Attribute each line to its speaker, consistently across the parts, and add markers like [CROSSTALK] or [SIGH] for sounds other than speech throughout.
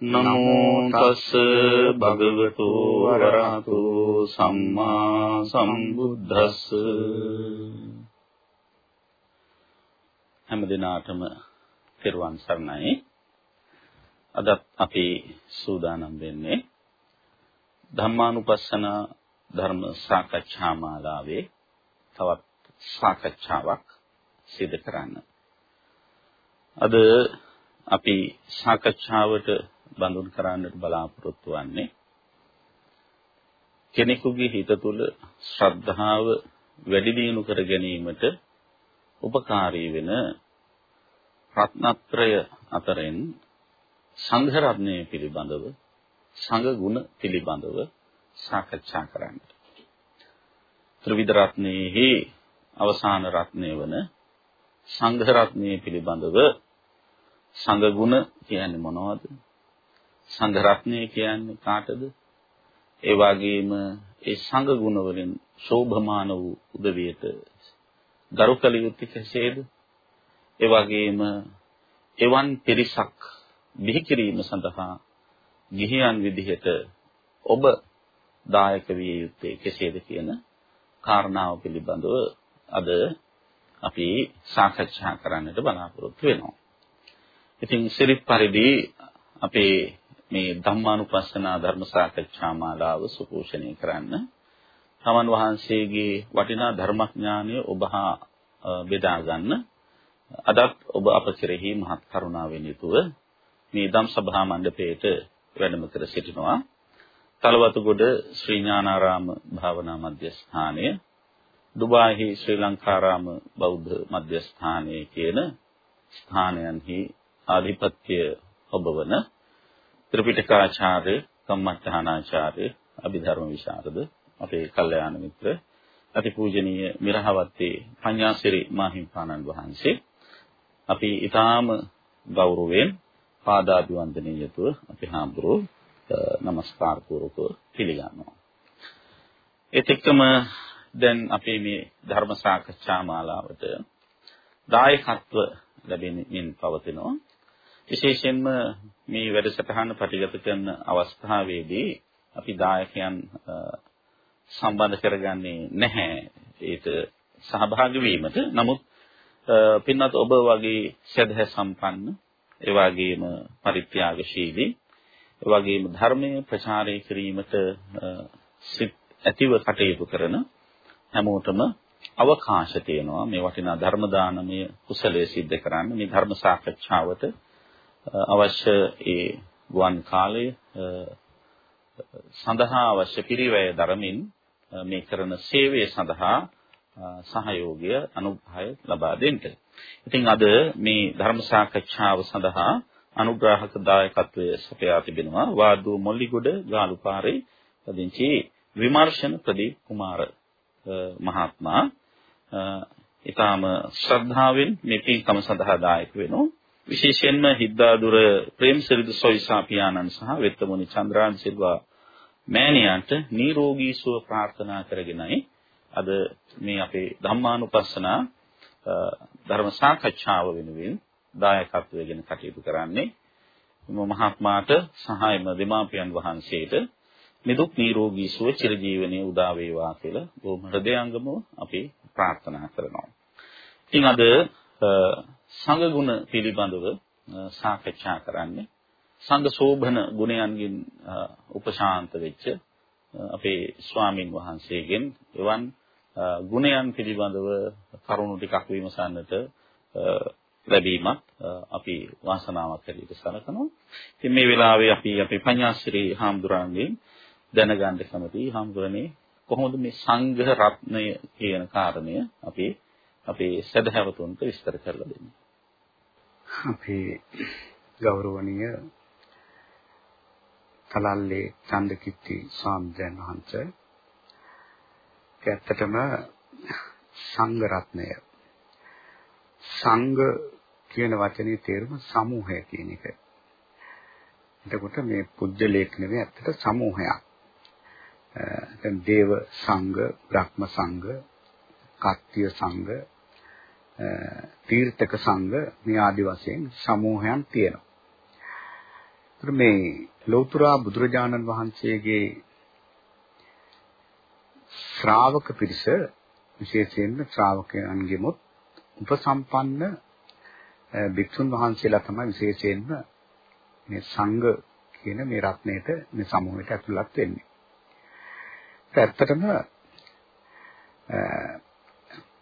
Speaker 1: නමෝ තස් භගවතු වරහතු සම්මා සම්බුද්දස්ස හැම දිනාටම පෙරවන් සරණයි අද අපි සූදානම් වෙන්නේ ධම්මානුපස්සන ධර්ම සාකච්ඡා මාලාවේ තවත් සාකච්ඡාවක් සිදු කරන්න. අද අපි සාකච්ඡාවට බඳුන් කරන්නට බලාපොරොත්තු වෙන්නේ කෙනෙකුගේ හිත තුළ ශ්‍රද්ධාව වැඩි දියුණු කර ගැනීමට උපකාරී වෙන රත්නත්‍රය අතරින් සංඝ රත්නය පිළිබඳව සංඝ ගුණ පිළිබඳව සාකච්ඡා කරන්න. ත්‍රිවිධ රත්නයේහි අවසාන රත්නය වන සංඝ රත්නය පිළිබඳව සංඝ ගුණ කියන්නේ මොනවද? සංඝ රත්නය කියන්නේ කාටද? ඒ වගේම ඒ සංඝ ගුණ වලින් ශෝභමාන වූ උදවියට ගරුකල යුත්තේ කෙසේද? ඒ වගේම එවන් පිරිසක් බිහි කිරීම සඳහා ගිහියන් විදිහට ඔබ දායක විය යුත්තේ කෙසේද කියන කාරණාව පිළිබඳව අද අපි සාකච්ඡා කරන්නට බලාපොරොත්තු වෙනවා. ඉතින් සිරිත් පරිදි අපේ මේ ධම්මානුපස්සනා ධර්ම සාකච්ඡා මාලාව සුපෝෂණය කරන්න. තමන් වහන්සේගේ වටිනා ධර්මඥානය ඔබ හා බෙදා ගන්න. අදත් ඔබ අප කෙරෙහි මහත් කරුණාවෙන් යුතුව මේ ධම් සභා මණ්ඩපයේට වැඩම කර සිටිනවා. තලවතුගොඩ ශ්‍රී ඥානාරාම භාවනා මධ්‍යස්ථානය දුබායිහි ශ්‍රී ලංකාරාම බෞද්ධ මධ්‍යස්ථානයේ කියන ස්ථානයන්හි ආධිපත්‍ය ඔබවන ත්‍රිපිටකාචාර්ය කම්මඨානාචාර්ය අභිධර්ම විශාරද අපේ කල්යාණ මිත්‍ර අතිපූජනීය මිරහවත්තේ පඤ්ඤාසිරි මාහිම්පාණන් වහන්සේ අපි ඊටාම ගෞරවයෙන් පාදාභිවන්දනය යතුව අපි හාමුදුරුවෝ নমස්කාර පූර්වකව පිළිගන්නවා. ඒත් එක්කම දැන් අපි මේ ධර්ම සාකච්ඡා මාලාවට දායකත්ව ලැබෙමින් පවතිනවා. විශේෂයෙන්ම මේ වැඩසටහන පටිගත කරන අවස්ථාවේදී අපි දායකයන් සම්බන්ධ කරගන්නේ නැහැ. ඒක සහභාගී වීමට. නමුත් පින්වත් ඔබ වගේ සදහ සම්පන්න ඒ වගේම පරිත්‍යාගශීලී ඒ වගේම ධර්මයේ ප්‍රචාරය කිරීමට සිත් ඇතිව කටයුතු කරන හැමෝටම අවකාශ තියෙනවා. මේ වටිනා ධර්ම දානමය කුසලයේ සිද්ධ කරන්න. මේ ධර්ම සාකච්ඡාවට අවශ්‍ය ඒ ගුවන් කාලය සඳහා අවශ්‍ය පිරිවැය දරමින් මේ කරන සේවය සඳහා සහයෝගය අනුග්‍රහය ලබා දෙන්න. ඉතින් අද මේ ධර්ම සාකච්ඡාව සඳහා අනුග්‍රාහක දායකත්වයේ සපයා තිබෙනවා වාදු මොල්ලිගොඩ ගාලුපාරේ පදිංචි විමර්ශන ප්‍රදීප් කුමාර මහත්මයා ඊටාම ශ්‍රද්ධාවෙන් මේ පින්කම සඳහා දායක වෙනවා. විශේෂයෙන්ම හිද්දාදුර ප්‍රේමසිරිදු සොයිසා පියාණන් සහ වෙත්තමුනි චන්ද්‍රාන් සිල්වා මෑණියන්ට නිරෝගී සුව ප්‍රාර්ථනා කරගෙනයි අද මේ අපේ ධම්මානුපස්සනා ධර්ම සාකච්ඡාව වෙනුවෙන් දායකත්වයෙන් කටයුතු කරන්නේ මහත්මාට සහායම දෙමාපියන් වහන්සේට නිදුක් නිරෝගී සුව චිරජීවනයේ උදා වේවා කියලා බොහොම හෘදයාංගම අපි ප්‍රාර්ථනා කරනවා. ඉතින් අද සංඝ ගුණ පිළිබඳව සාකච්ඡා කරන්නේ සංඝ සෝභන ගුණයන්ගෙන් උපශාන්ත වෙච්ච අපේ ස්වාමින් වහන්සේගෙන් එවන් ගුණයන් පිළිබඳව කරුණු ටිකක් විමසන්නට ලැබීමත් අපි වාසනාවක් හැටියට සලකනවා. ඉතින් මේ වෙලාවේ අපි අපේ පඤ්ඤාශ්‍රී හාමුදුරන්ගෙන් දැනගන්න කැමතියි හාමුදුරනේ කොහොමද මේ සංඝ රත්නය කියන කාරණය අපි අපේ සදහැවතුන්ට විස්තර කරලා දෙන්නේ.
Speaker 2: අපේ ගෞරවනීය කලල්ලේ චන්දකිත්ති ස්වාමීන් වහන්සේ ඇත්තටම සංඝ රත්නය. සංඝ කියන වචනේ තේරුම සමූහය කියන එක. එතකොට මේ පුජ්‍යලේඛ නෙවෙයි ඇත්තට සමූහයක්. දැන් දේව සංඝ, බ්‍රහ්ම සංඝ, කත්තිය සංඝ, තීර්ථක සංඝ මේ ආදි වශයෙන් සමූහයන් තියෙනවා. ඒතර මේ ලෞතර බුදුරජාණන් වහන්සේගේ ශ්‍රාවක පිරිස විශේෂයෙන්ම ශ්‍රාවකයන්ගෙමුත් උපසම්පන්න භික්ෂුන් වහන්සේලා තමයි විශේෂයෙන්ම මේ සංඝ කියන මේ රත්නයේට මේ සමූහයට ඇතුළත් වෙන්නේ. ඇත්තටම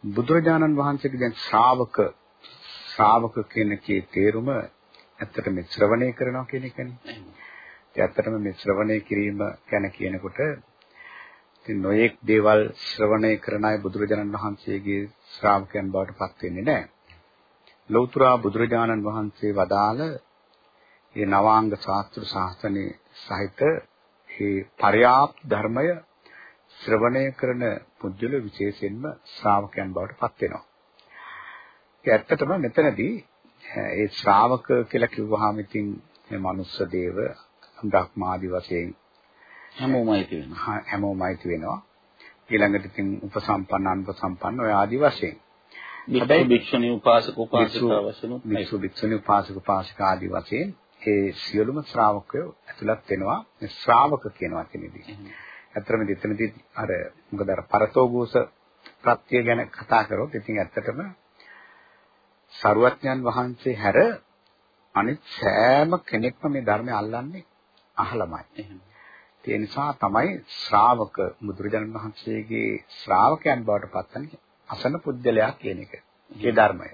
Speaker 2: බුදුරජාණන් වහන්සේගේ දැන් ශ්‍රාවක ශ්‍රාවක කියන කේ තේරුම ඇත්තට මේ ශ්‍රවණය කරනවා කියන එකනේ. ඒ ඇත්තටම මේ ශ්‍රවණය කිරීම ගැන කියනකොට ඉතින් නොයෙක් දේවල් ශ්‍රවණය කරන අය බුදුරජාණන් වහන්සේගේ ශ්‍රාවකයන් බවට පත් වෙන්නේ නැහැ. ලෞතර බුදුරජාණන් වහන්සේ වදාළ මේ නවාංග ශාස්ත්‍ර ශාස්ත්‍රයේ සහිත මේ පරයාප් ධර්මය ශ්‍රවණය කරන පුජ්‍යල විශේෂයෙන්ම ශ්‍රාවකයන් බවට පත් වෙනවා. ඒ ඇත්තටම මෙතනදී ඒ ශ්‍රාවක කියලා කිව්වහම ඉතින් මේ මනුස්ස දේව බ්‍රහ්මාදි වශයෙන්
Speaker 1: හැමෝමයි තියෙනවා.
Speaker 2: හැමෝමයි තියෙනවා. ඊළඟට ඉතින් උපසම්පන්න අනුපසම්පන්න ඔය ආදි වශයෙන්.
Speaker 1: හැබැයි භික්ෂුණී උපාසක උපාසිකා වශයෙන්
Speaker 2: භික්ෂු භික්ෂුණී උපාසක උපාසිකා ආදි වශයෙන් ඒ සියලුම ශ්‍රාවකයෝ ඇතුළත් වෙනවා ශ්‍රාවක කියන වචනේදී. ඇත්තටම එතනදී අර මොකද අර පරතෝගෝස ප්‍රත්‍ය ගැන කතා කරොත් ඉතින් ඇත්තටම සරුවත්ඥන් වහන්සේ හැර අනිත් සෑම කෙනෙක්ම මේ ධර්මය අල්ලන්නේ අහලමයි. ඒ නිසා තමයි ශ්‍රාවක බුදුරජාණන් වහන්සේගේ ශ්‍රාවකයන් බවට පත්වන්නේ අසන පුද්දලයා කියන එක. ඒ ධර්මය.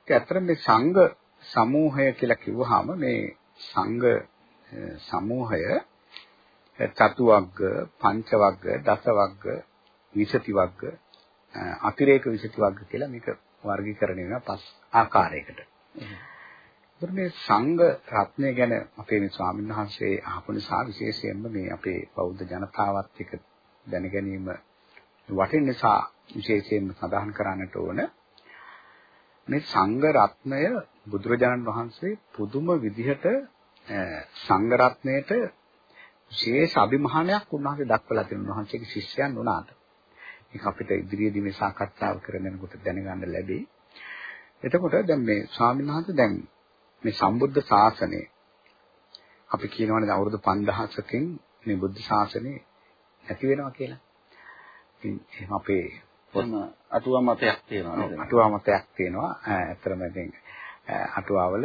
Speaker 2: ඒක ඇත්තට මේ සංඝ සමූහය කියලා කිව්වහම මේ සංඝ සමූහය චතුවග්ග, පංචවග්ග, දසවග්ග, විසති වග්ග, අතිරේක විසති වග්ග කියලා මේක වර්ගීකරණය වෙනවා පස් ආකාරයකට. ඒතර මේ සංඝ රත්නය ගැන අපේ මේ ස්වාමීන් වහන්සේ අහපු නිසා විශේෂයෙන්ම මේ අපේ බෞද්ධ ජනතාවත් එක්ක දැනගැනීම වටින නිසා විශේෂයෙන්ම සඳහන් කරන්නට ඕන මේ සංඝ රත්නය බුදුරජාණන් වහන්සේ පුදුම විදිහට සංඝ රත්නයට විශේෂ අභිමානයක් උන්වහන්සේ දක්වලා තියෙනවා උන්වහන්සේගේ ශිෂ්‍යයන් වුණාට. ඒක අපිට ඉදිරියේදී මේ සාකච්ඡාව කරනකොට දැනගන්න ලැබෙයි. එතකොට දැන් මේ ස්වාමීන් වහන්සේ දැන් මේ සම්බුද්ධ ශාසනය අපි කියනවානේ අවුරුදු 5000කින් මේ බුද්ධ ශාසනය ඇති වෙනවා කියලා. ඉතින් එහෙම අපේ
Speaker 1: අටුවා මතයක් තියෙනවා?
Speaker 2: අටුවා මතයක් තියෙනවා. ඇත්තටම ඉතින් අටුවාවල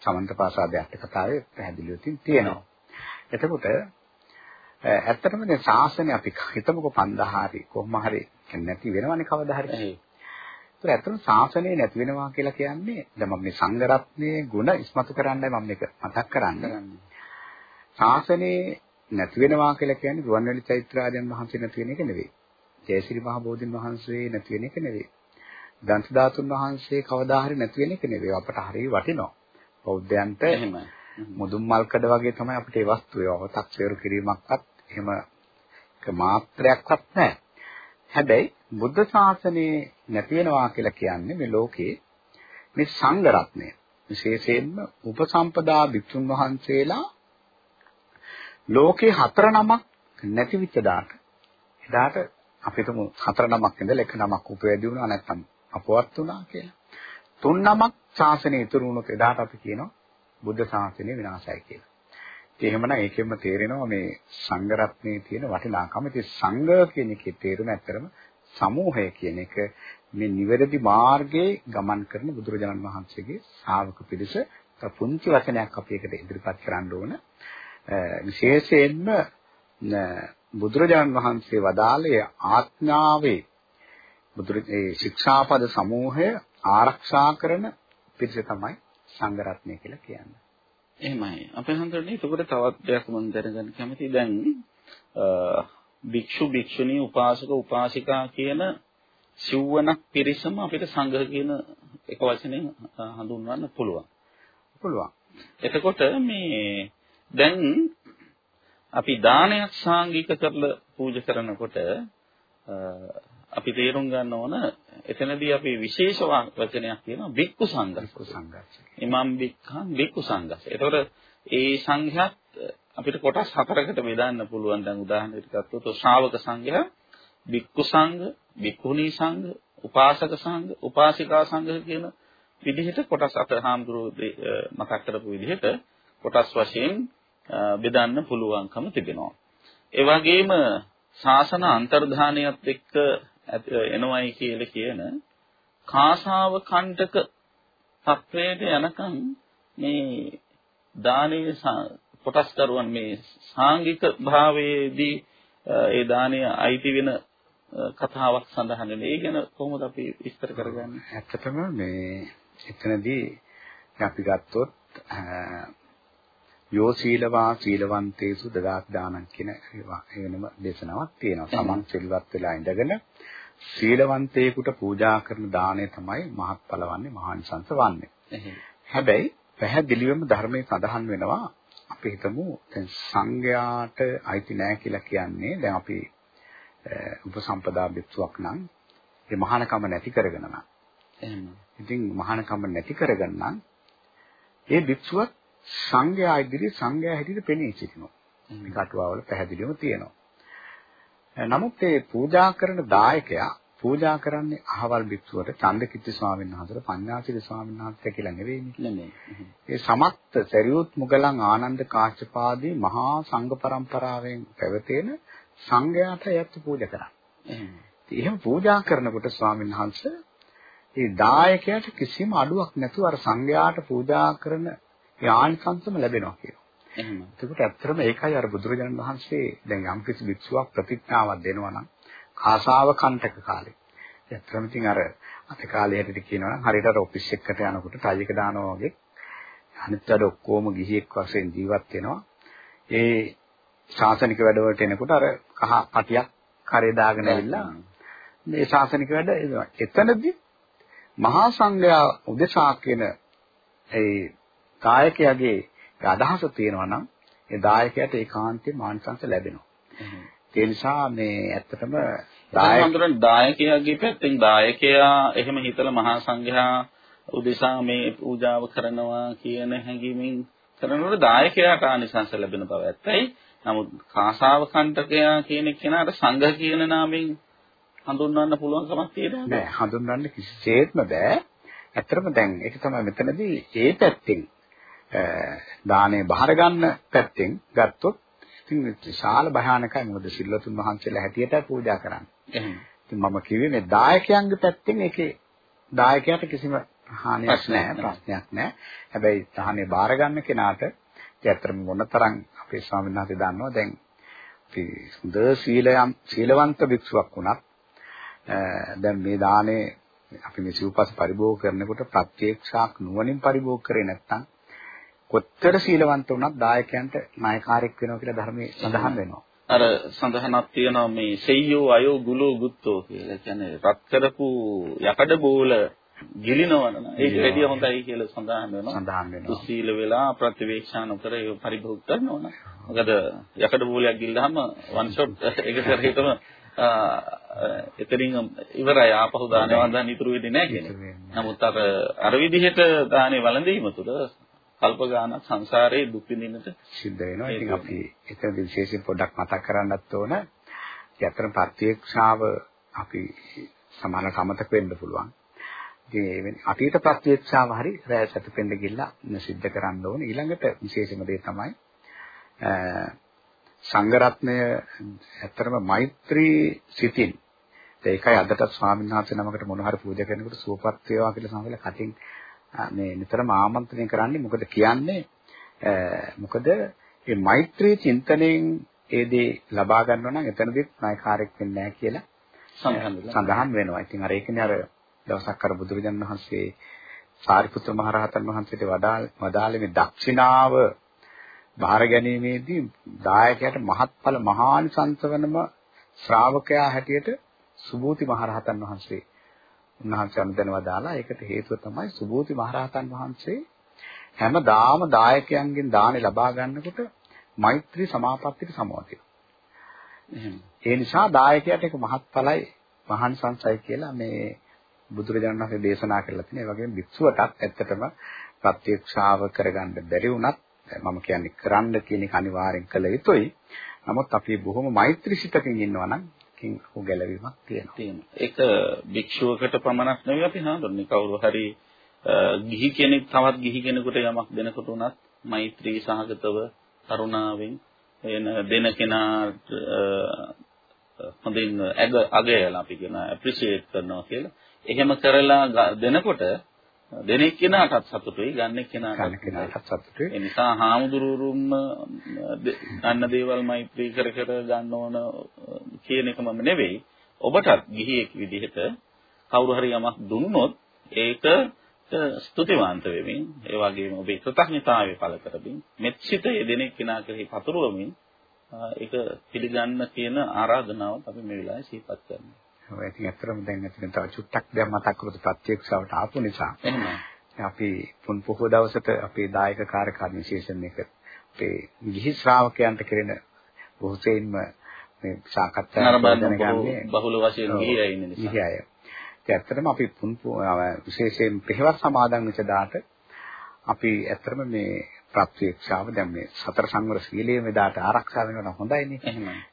Speaker 2: සමන්තපාසාදයක් කතාවේ පැහැදිලිව තියෙනවා. එතකොට ඇත්තටම මේ ශාසනය අපි හිතමුකෝ 5000 හරි කොහොම හරි නැති වෙනවනේ කවදා හරි. ඒත් ඇත්තටම ශාසනය නැති වෙනවා කියලා කියන්නේ දැන් මම මේ සංඝ රත්නයේ ಗುಣ ඉස්මතු කරන්නයි මම මේක මතක් කරන්නේ. ශාසනය නැති වෙනවා කියලා කියන්නේ රුවන්වැලි චෛත්‍යාරයන් වහන්සේ නැති වෙන එක නෙවෙයි. ජයසිරි මහ බෝධින් වහන්සේ නැති වෙන එක නෙවෙයි. දන්ත ධාතුන් වහන්සේ කවදා හරි නැති වෙන එක නෙවෙයි. අපට හරිය වටිනවා. බෞද්ධයන්ට
Speaker 1: එහෙමයි.
Speaker 2: මුදුන් මල්කඩ වගේ තමයි අපිට ඒ වස්තු ඒවා තක්සේරු කිරීමක්වත් එහෙම එක මාත්‍රයක්වත් නැහැ. හැබැයි බුද්ධ ශාසනයේ නැති වෙනවා කියලා කියන්නේ මේ ලෝකේ මේ සංඝ රත්නය විශේෂයෙන්ම උපසම්පදා භික්ෂුන් වහන්සේලා ලෝකේ හතර නමක් නැති වෙච්ච දාට එදාට අපිටම හතර නමක් ඉඳලා එක නමක් උපවැදී වුණා නැත්නම් අපවත් වුණා කියලා. තුන් නමක් ශාසනය ඉතුරු වුණොත් එදාට අපි කියනවා බුද්ධ ශාසනය විනාශයි කියලා. ඉතින් එහෙමනම් ඒකෙන්ම තේරෙනවා මේ සංඝ රත්නයේ තියෙන වටිනාකම. ඉතින් සංඝ කියන එකේ තේරුම ඇත්තරම සමූහය කියන එක මේ නිවැරදි මාර්ගයේ ගමන් කරන බුදුරජාණන් වහන්සේගේ ශ්‍රාවක පිරිස පුංචි වචනයක් අපි එකට ඉදිරිපත් කරන්න ඕන. විශේෂයෙන්ම බුදුරජාණන් වහන්සේ වදාළේ ආඥාවේ බුදුරජේ ශික්ෂාපද සමූහය ආරක්ෂා කරන පිරිස තමයි සංඝ රත්නය කියලා කියන්නේ.
Speaker 1: එහෙමයි. අපේ හන්දරනේ ඒකට තවත් දෙයක් මම දැනගන්න කැමතියි. දැන් භික්ෂු භික්ෂුණී උපාසක උපාසිකා කියන සිව්වනක් පිරිසම අපිට සංඝ කියන එක වචනෙන් හඳුන්වන්න පුළුවන්.
Speaker 2: පුළුවන්.
Speaker 1: එතකොට මේ දැන් අපි දානයක් සාංගික කරලා පූජා කරනකොට අපි තේරුම් ගන්න ඕන එතනදී අපි විශේෂ වචනයක් කියනවා බික්කු සංඝ.
Speaker 2: බික්කු සංඝ.
Speaker 1: ඉමම් බික්ඛන් බික්කු සංඝ. ඒතකොට ඒ සංඝයාත් අපිට කොටස් හතරකට බෙදන්න පුළුවන්. දැන් උදාහරණයක් ගත්තොත් ශ්‍රාවක සංඝයා, බික්කු සංඝ, බික්කුණී සංඝ, උපාසක සංඝ, උපාසිකා සංඝ කියන විදිහට කොටස් අතර හාමුදුරුවෝ මතක් කරපු විදිහට කොටස් වශයෙන් බෙදන්න පුළුවන්කම තිබෙනවා. ඒ වගේම ශාසන අන්තර්ධානයත් එක්ක එනවයි කියලා කියන කාසාව කණ්ඩක තත්වයට යනකම් මේ දානීය කොටස් කරුවන් මේ සාංගික භාවයේදී ඒ දානය අයිති වෙන කතාවක් සඳහන් වෙන. ඒ ගැන කොහොමද අපි විස්තර කරගන්නේ?
Speaker 2: ඇත්තටම මේ එතනදී අපි ගත්තොත් යෝ සීලවා සීලවන්තේසු දදාක් දානං කියන වෙනම දේශනාවක් තියෙනවා. සමන් සිල්වත් වෙලා ඉඳගෙන සීලවන්තයෙකුට පූජා කරන දාණය තමයි මහත්ඵල වන්නේ මහානිසංස වන්නේ. හැබැයි පැහැදිලිවම ධර්මයේ සඳහන් වෙනවා අපි හිතමු දැන් සංඝයාට අයිති නැහැ කියලා කියන්නේ දැන් අපි උපසම්පදා භික්ෂුවක් නම් ඒ මහානකම නැති කරගෙන නම් එහෙම. ඉතින් මහානකම නැති කරගන්න නම් ඒ භික්ෂුවක් සංඝයා ඉදිරියේ සංඝයා හැටියට පෙනී සිටිනවා. මේ කටුවාවල පැහැදිලිවම තියෙනවා. නමුත් මේ පූජා කරන දායකයා පූජා කරන්නේ අහවල් භික්ෂුවට චන්දකිත්ති ස්වාමීන් වහන්සේට පඤ්ඤාසිරි ස්වාමීන් වහන්සේ කියලා නෙවෙයිනේ. නෙමෙයි. ඒ සමත්ත සරියුත් මුගලන් ආනන්ද කාශ්‍යපාදී මහා සංඝ පරම්පරාවෙන් පැවතෙන සංඝයාට යත් පූජා කරන්නේ. එහෙම පූජා කරනකොට ස්වාමීන් වහන්සේ ඒ දායකයාට කිසිම අඩුවක් නැතුව අර සංඝයාට පූජා කරන ඒ ආනිසංසම ලැබෙනවා කියනවා. එහෙම. ඒකට ඇත්තටම ඒකයි අර බුදුරජාණන් වහන්සේ දැන් යම් කිසි භික්ෂුවක් ප්‍රතිඥාවක් දෙනවා නම් කාසාව කන්ටක කාලේ. ඇත්තටම ඉතින් අර අත කාලේ හැටියට කියනවා නම් හරියට අර ඔෆිස් එකකට යනකොට ටයි එක දානවා වගේ අනිත් වැඩ ඔක්කොම ගිහියෙක් වශයෙන් ජීවත් වෙනවා. ඒ ශාසනික වැඩවලට එනකොට අර කහ පටියක් කරේ දාගෙන ඇවිල්ලා මේ ශාසනික වැඩ. එතනදී මහා සංඝයා උදෙසා කියන ඒ දායකයාගේ අදහස තියෙනවා නම් ඒ දායකයාට ඒකාන්තයෙන් මානසංශ ලැබෙනවා. ඒ නිසා මේ ඇත්තටම
Speaker 1: දායකයන් දායකයාගේ පැත්තෙන් දායකයා එහෙම හිතලා මහා සංඝයා උදෙසා මේ පූජාව කරනවා කියන හැඟීමෙන් කරනකොට දායකයාට ආනිසංස ලැබෙන බව ඇත්තයි. නමුත් කාසාව කණ්ඩකයා කියන කෙනාට සංඝ කියන නාමයෙන් හඳුන්වන්න පුළුවන් කමක් තියෙනවද?
Speaker 2: නෑ හඳුන්වන්න කිසිසේත්ම බෑ. ඇත්තටම දැන් ඒක තමයි මෙතනදී ඒ පැත්තෙන් දානේ බහර ගන්න පැත්තෙන් ගත්තොත් ඉතින් විශාල භයානකයි මොකද සිල්වතුන් වහන්සේලා හැටියට පූජා කරන්නේ. ඉතින් මම කිව්වේ මේ දායකයන්ගේ පැත්තෙන් ඒකේ දායකයාට කිසිම හානියක් නැහැ ප්‍රශ්නයක් නැහැ. හැබැයි තහනේ බාර ගන්න කෙනාට ඇත්තටම මොනතරම් අපේ ස්වාමීන් වහන්සේ දන්නවා දැන් අපි හොඳ සීලයන් සීලවන්ත භික්ෂුවක් වුණත් දැන් මේ දානේ අපි මේ සිව්පස් පරිභෝග කරනකොට ප්‍රත්‍යක්ෂාක් නුවණින් පරිභෝග කරේ නැත්නම් කොච්චර සීලවන්ත වුණත් දායකයන්ට නායකාරයෙක් වෙනවා කියලා ධර්මයේ සඳහන් වෙනවා.
Speaker 1: අර සඳහනක් තියෙනවා මේ සෙය්‍යෝ අයෝ ගුලෝ ගුත්තෝ කියලා. කියන්නේ රත් කරපු යකඩ බෝල ගිලිනවන ඒක වැඩිය හොඳයි කියලා සඳහන් වෙනවා.
Speaker 2: සඳහන් වෙනවා.
Speaker 1: දුස්සීල වෙලා ප්‍රතිවේක්ෂා නොකර ඒක පරිභෝග කරනවා. මොකද යකඩ බෝලයක් ගිල්ලහම වන් ෂොට් එක සැරේටම එතනින් ඉවරයි ආපහු දානේ වන්දන ඉතුරු වෙන්නේ නැහැ කියන්නේ. නමුත් අර අර විදිහට දානේ වළඳීම තුළ කල්ප ගානක් සංසාරේ දුක් විඳින්නට
Speaker 2: සිද්ධ වෙනවා. ඉතින් අපි එතනදී විශේෂයෙන් පොඩ්ඩක් මතක් කරන්නත් ඕන. යතර ප්‍රත්‍යක්ෂාව අපි සමාන කමතක වෙන්න පුළුවන්. ඉතින් අතීත ප්‍රත්‍යක්ෂාව හරි රැය සැතපෙන්න ගිහිල්ලා සිද්ධ කරන්න ඕනේ. ඊළඟට විශේෂම දේ තමයි සංඝරත්නය ඇත්තටම මෛත්‍රී සිතින් ඒකයි අදට ස්වාමීන් වහන්සේ නමකට මොන හරි පූජා කරනකොට සුවපත් වේවා කියලා සමහරවිට කටින් මේ නිතරම ආමන්ත්‍රණය කරන්නේ මොකද කියන්නේ මොකද මේ මෛත්‍රී චින්තනයෙන් ඒ දේ ලබා ගන්නවා නම් එතනදිත් නායකාරයක් වෙන්නේ නැහැ කියලා සඳහන් වෙනවා. ඉතින් අර ඒකනේ අර දවසක් අර බුදුරජාණන් වහන්සේ සාරිපුත්‍ර මහරහතන් වහන්සේට වදාළ වදාළේ මේ දක්ෂිනාව බාර ගැනීමේදී දායකයාට මහත්ඵල මහානිසංස වෙනම ශ්‍රාවකයා හැටියට සුභූති මහරහතන් වහන්සේ උන්වහන්සේ අනුදැනව දාලා ඒකට හේතුව තමයි සුභූති මහරහතන් වහන්සේ හැමදාම දායකයන්ගෙන් දානි ලබා ගන්නකොට මෛත්‍රී සමාපත්තියට සමවදිනවා. ඒ නිසා දායකයාට ඒක මහත්ඵලයි මහාන් සංසය කියලා මේ බුදුරජාණන් වහන්සේ දේශනා කරලා තියෙනවා. ඒ වගේම භික්ෂුවටත් ඇත්තටම ප්‍රත්‍යක්ෂාව කරගන්න බැරි වුණත් මම කියන්නේ කරන්න කියන එක අනිවාර්යෙන් කළ යුතුයි. නමුත් අපි බොහොම මෛත්‍රී සිතකින් ඉන්නවා නම් කින් ඔහු ගැලවීමක් තියෙනවා.
Speaker 1: තියෙනවා. ඒක භික්ෂුවකට පමණක් නෙවෙයි අපි හඳුන්නේ කවුරු හරි ගිහි කෙනෙක් තවත් ගිහි කෙනෙකුට යමක් දෙනකොට උනත් මෛත්‍රී සහගතව කරුණාවෙන් එන දෙන කෙනාට හොඳින් අග අගයලා අපි කියන ඇප්‍රීෂিয়েට් කරනවා කියලා. එහෙම කරලා දෙනකොට දෙනෙක් කෙනාටත් සතුටුයි ගන්නෙක් කෙනාටත්
Speaker 2: සතුටුයි.
Speaker 1: ඒ නිසා හාමුදුරුවරුන්ම ගන්න දේවල් මෛත්‍රී කර කර ගන්න ඕන කියන එකමම නෙවෙයි. ඔබටත් ගිහියෙක් විදිහට කවුරු හරි යමක් දුන්නොත් ඒක ස්තුතිවන්ත වෙමින් ඒ වගේම ඔබේ කෘතඥතාවය පළ කරමින් මෙත්සිත යෙදෙනෙක් කෙනා කෙරෙහි පතුරවමින් ඒක පිළිගන්න කියන ආරාධනාව අපි මේ වෙලාවේ සිහිපත් කරනවා.
Speaker 2: ඔය ඉතින් ඇත්තටම දැන් ඇත්තටම තව චුට්ටක් දැන් මතක් කරොත් ප්‍රත්‍යක්ෂවට ආපු නිසා අපි පුන් පොහොව දවසට අපේ දායක කාර්යකාරී විශේෂණ එක අපේ ගිහි ශ්‍රාවකයන්ට කෙරෙන බොහෝසෙයින්ම මේ සාකච්ඡා
Speaker 1: කරගන්නේ බහුල වශයෙන් ගිහි අය ඉන්න නිසා.
Speaker 2: ගිහි අය. ඒ ඇත්තටම අපි පුන් විශේෂයෙන් පෙරවස් සමාදන් වෙච්ච දාට අපි ඇත්තටම මේ ප්‍රත්‍යක්ෂාව දැන් මේ සතර සංවර සීලයේ මෙදාට ආරක්ෂා වෙනවා හොඳයිනේ.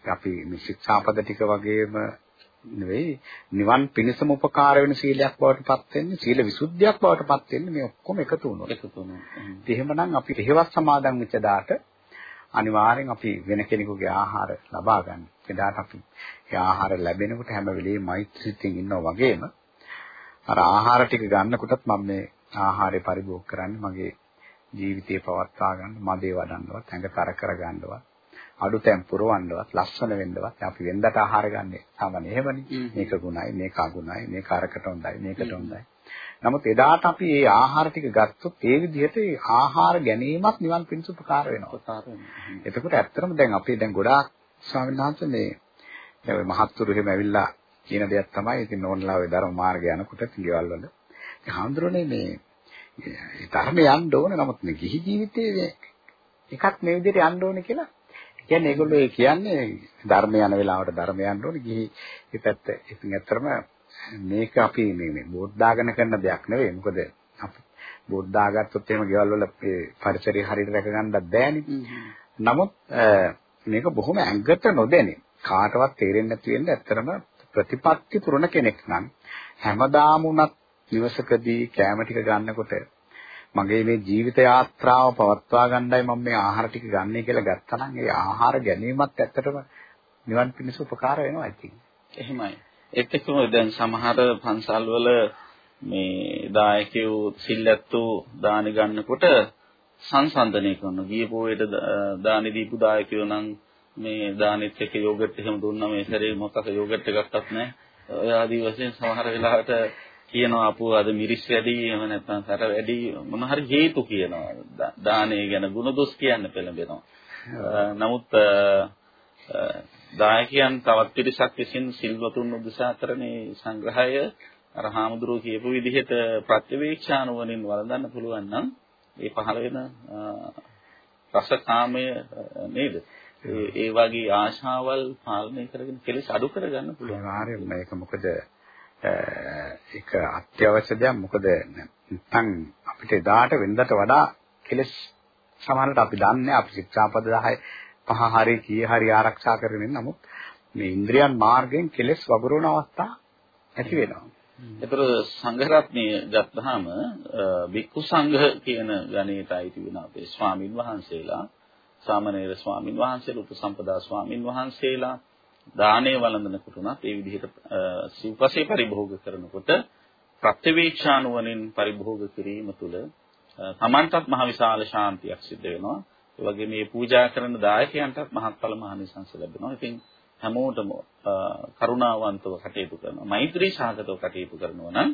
Speaker 2: අපි මේ ශික්ෂාපද ටික වගේම නෙවෙයි නිවන් පිණසම උපකාර වෙන සීලයක් බවට පත් වෙන්නේ සීල විසුද්ධියක් බවට පත් වෙන්නේ මේ ඔක්කොම එකතු වුණොත්.
Speaker 1: එකතු වුණොත්.
Speaker 2: එහෙමනම් අපි රෙහෙවස් සමාදන් වෙච්ච දාට අනිවාර්යෙන් අපි වෙන කෙනෙකුගේ ආහාර ලබා ගන්න. එදාට අපි ඒ ආහාර ලැබෙනකොට හැම වෙලෙම මෛත්‍රීයෙන් ඉන්නවා වගේම අර ආහාර ටික ගන්නකොටත් මම මේ ආහාරය පරිභෝග කරන්නේ මගේ ජීවිතේ පවත්වා ගන්න, මදේ වඩන්නවත්, ඇඟ තර කර ගන්නවත්, අඩුතැන් පුරවන්නවත් ලස්සන වෙන්නවත් අපි වෙන්දට ආහාර ගන්නෙ. සාමාන්‍ය එහෙමනේ. මේක ගුණයි මේක අගුණයි මේක අරකට හොඳයි මේකට හොඳයි. නමුත් එදාට අපි මේ ආහාර ටික ගත්තොත් ඒ විදිහට ඒ ආහාර ගැනීමත් නිවන් පිණිස උපකාර වෙනවා. එතකොට ඇත්තටම දැන් අපි දැන් ගොඩාක් ස්වාමීන් වහන්සේ මේ දැන් මහත්තුරු එහෙම ඇවිල්ලා කියන දෙයක් තමයි. ඉතින් ඕන්ලා ඔය ධර්ම මාර්ගය යනකොට ගෙවල් වල. හාමුදුරනේ මේ ධර්ම යන්න ඕන. නමුත් මේ ගිහි ජීවිතයේ එකක් මේ විදිහට යන්න ඕනේ කියලා කියන්නේ ඒගොල්ලෝ ඒ කියන්නේ ධර්ම යන වෙලාවට ධර්ම යන්න ඕනේ. ගිහි මේ පැත්ත ඉතින් ඇත්තටම මේක අපි මේ මේ බෝඩ් දාගෙන කරන දෙයක් නෙවෙයි. මොකද අපි බෝඩ් දාගත්තොත් එහෙම ගෙවල් වල ඒ පරිසරය හරියට රැක ගන්නත් බෑනේ. නමුත් මේක බොහොම ඇඟට නොදැනේ. කාටවත් තේරෙන්නේ නැති වෙන්නේ ඇත්තටම ප්‍රතිපත්ති පුරන කෙනෙක් නම් හැමදාම උනත් නිවසකදී කැම ටික ගන්නකොට මගේ මේ ජීවිත යාත්‍රාව පවත්වා ගන්නයි මම මේ ආහාර ටික ගන්නෙ කියලා ගත්තා නම් ඒ ආහාර ගැනීමත් ඇත්තටම නිවන් පිණිස උපකාර වෙනවා ඉතින්.
Speaker 1: එහෙමයි. ඒත් එක්කම දැන් සමහර පන්සල් වල මේ දායකයෝ සිල්ලත්තු දානි ගන්නකොට සංසන්දනය කරන ගිය පොයේට දානි දීපු දායකයෝ නම් මේ දානෙත් එක්ක යෝගට් එහෙම දුන්නා මේ සැරේ මොකක් යෝගට් එකක්වත් නැහැ. ඔය ආදී වශයෙන් සමහර වෙලාවට කියනවා අපු අද මිරිස් වැඩි එහෙම නැත්නම් සැර වැඩි මොන හරි හේතු කියනවා. දානය ගැන ಗುಣ දොස් කියන්න පෙළඹෙනවා. නමුත් දායකයන් තවත් පිරිසක් විසින් සිල්වතුන් උදෙසා කරන සංග්‍රහය අර හාමුදුරුවෝ කියපු විදිහට ප්‍රතිවේක්ෂානුවණින් වළඳන්න පුළුවන් නම් ඒ පහළ වෙන රසකාමය නේද? ඒ වගේ ආශාවල් පාලනය කරගෙන කෙලෙස් අඩු කරගන්න පුළුවන්.
Speaker 2: අනිවාර්යයෙන්ම මේක මොකද ඒක අත්‍යවශ්‍ය දෙයක් මොකද නැත්නම් අපිට එදාට වෙනදට වඩා කෙලස් සමහරවිට අපි දන්නේ අපි ශික්ෂාපද 10 පහ හරි කී හරි ආරක්ෂා කරගෙන නමුත් මේ ඉන්ද්‍රියන් මාර්ගයෙන් කෙලස් වගුරුවන අවස්ථා ඇති වෙනවා.
Speaker 1: ඒතර සංඝරත්නය ගත්තාම වික්කු සංඝ කියන ගණයට අයිති වෙන අපේ ස්වාමින් වහන්සේලා සාමණේර ස්වාමින් වහන්සේලා උපසම්පදා ස්වාමින් වහන්සේලා දානය වළඳනකොට උනත් ඒ විදිහට සිව්පසේ පරිභෝග කරනකොට ප්‍රත්‍යවේක්ෂානුවණින් පරිභෝග කිරීම තුළ තමන්ටත් මහ විශාල ශාන්තියක් සිද්ධ වෙනවා. ඒ වගේම මේ පූජා කරන දායකයන්ටත් මහත්ඵල මහනිසංස ලැබෙනවා. ඉතින් හැමෝටම කරුණාවන්තව කටයුතු කරනවා. මෛත්‍රී සාගතව කටයුතු කරනවා නම්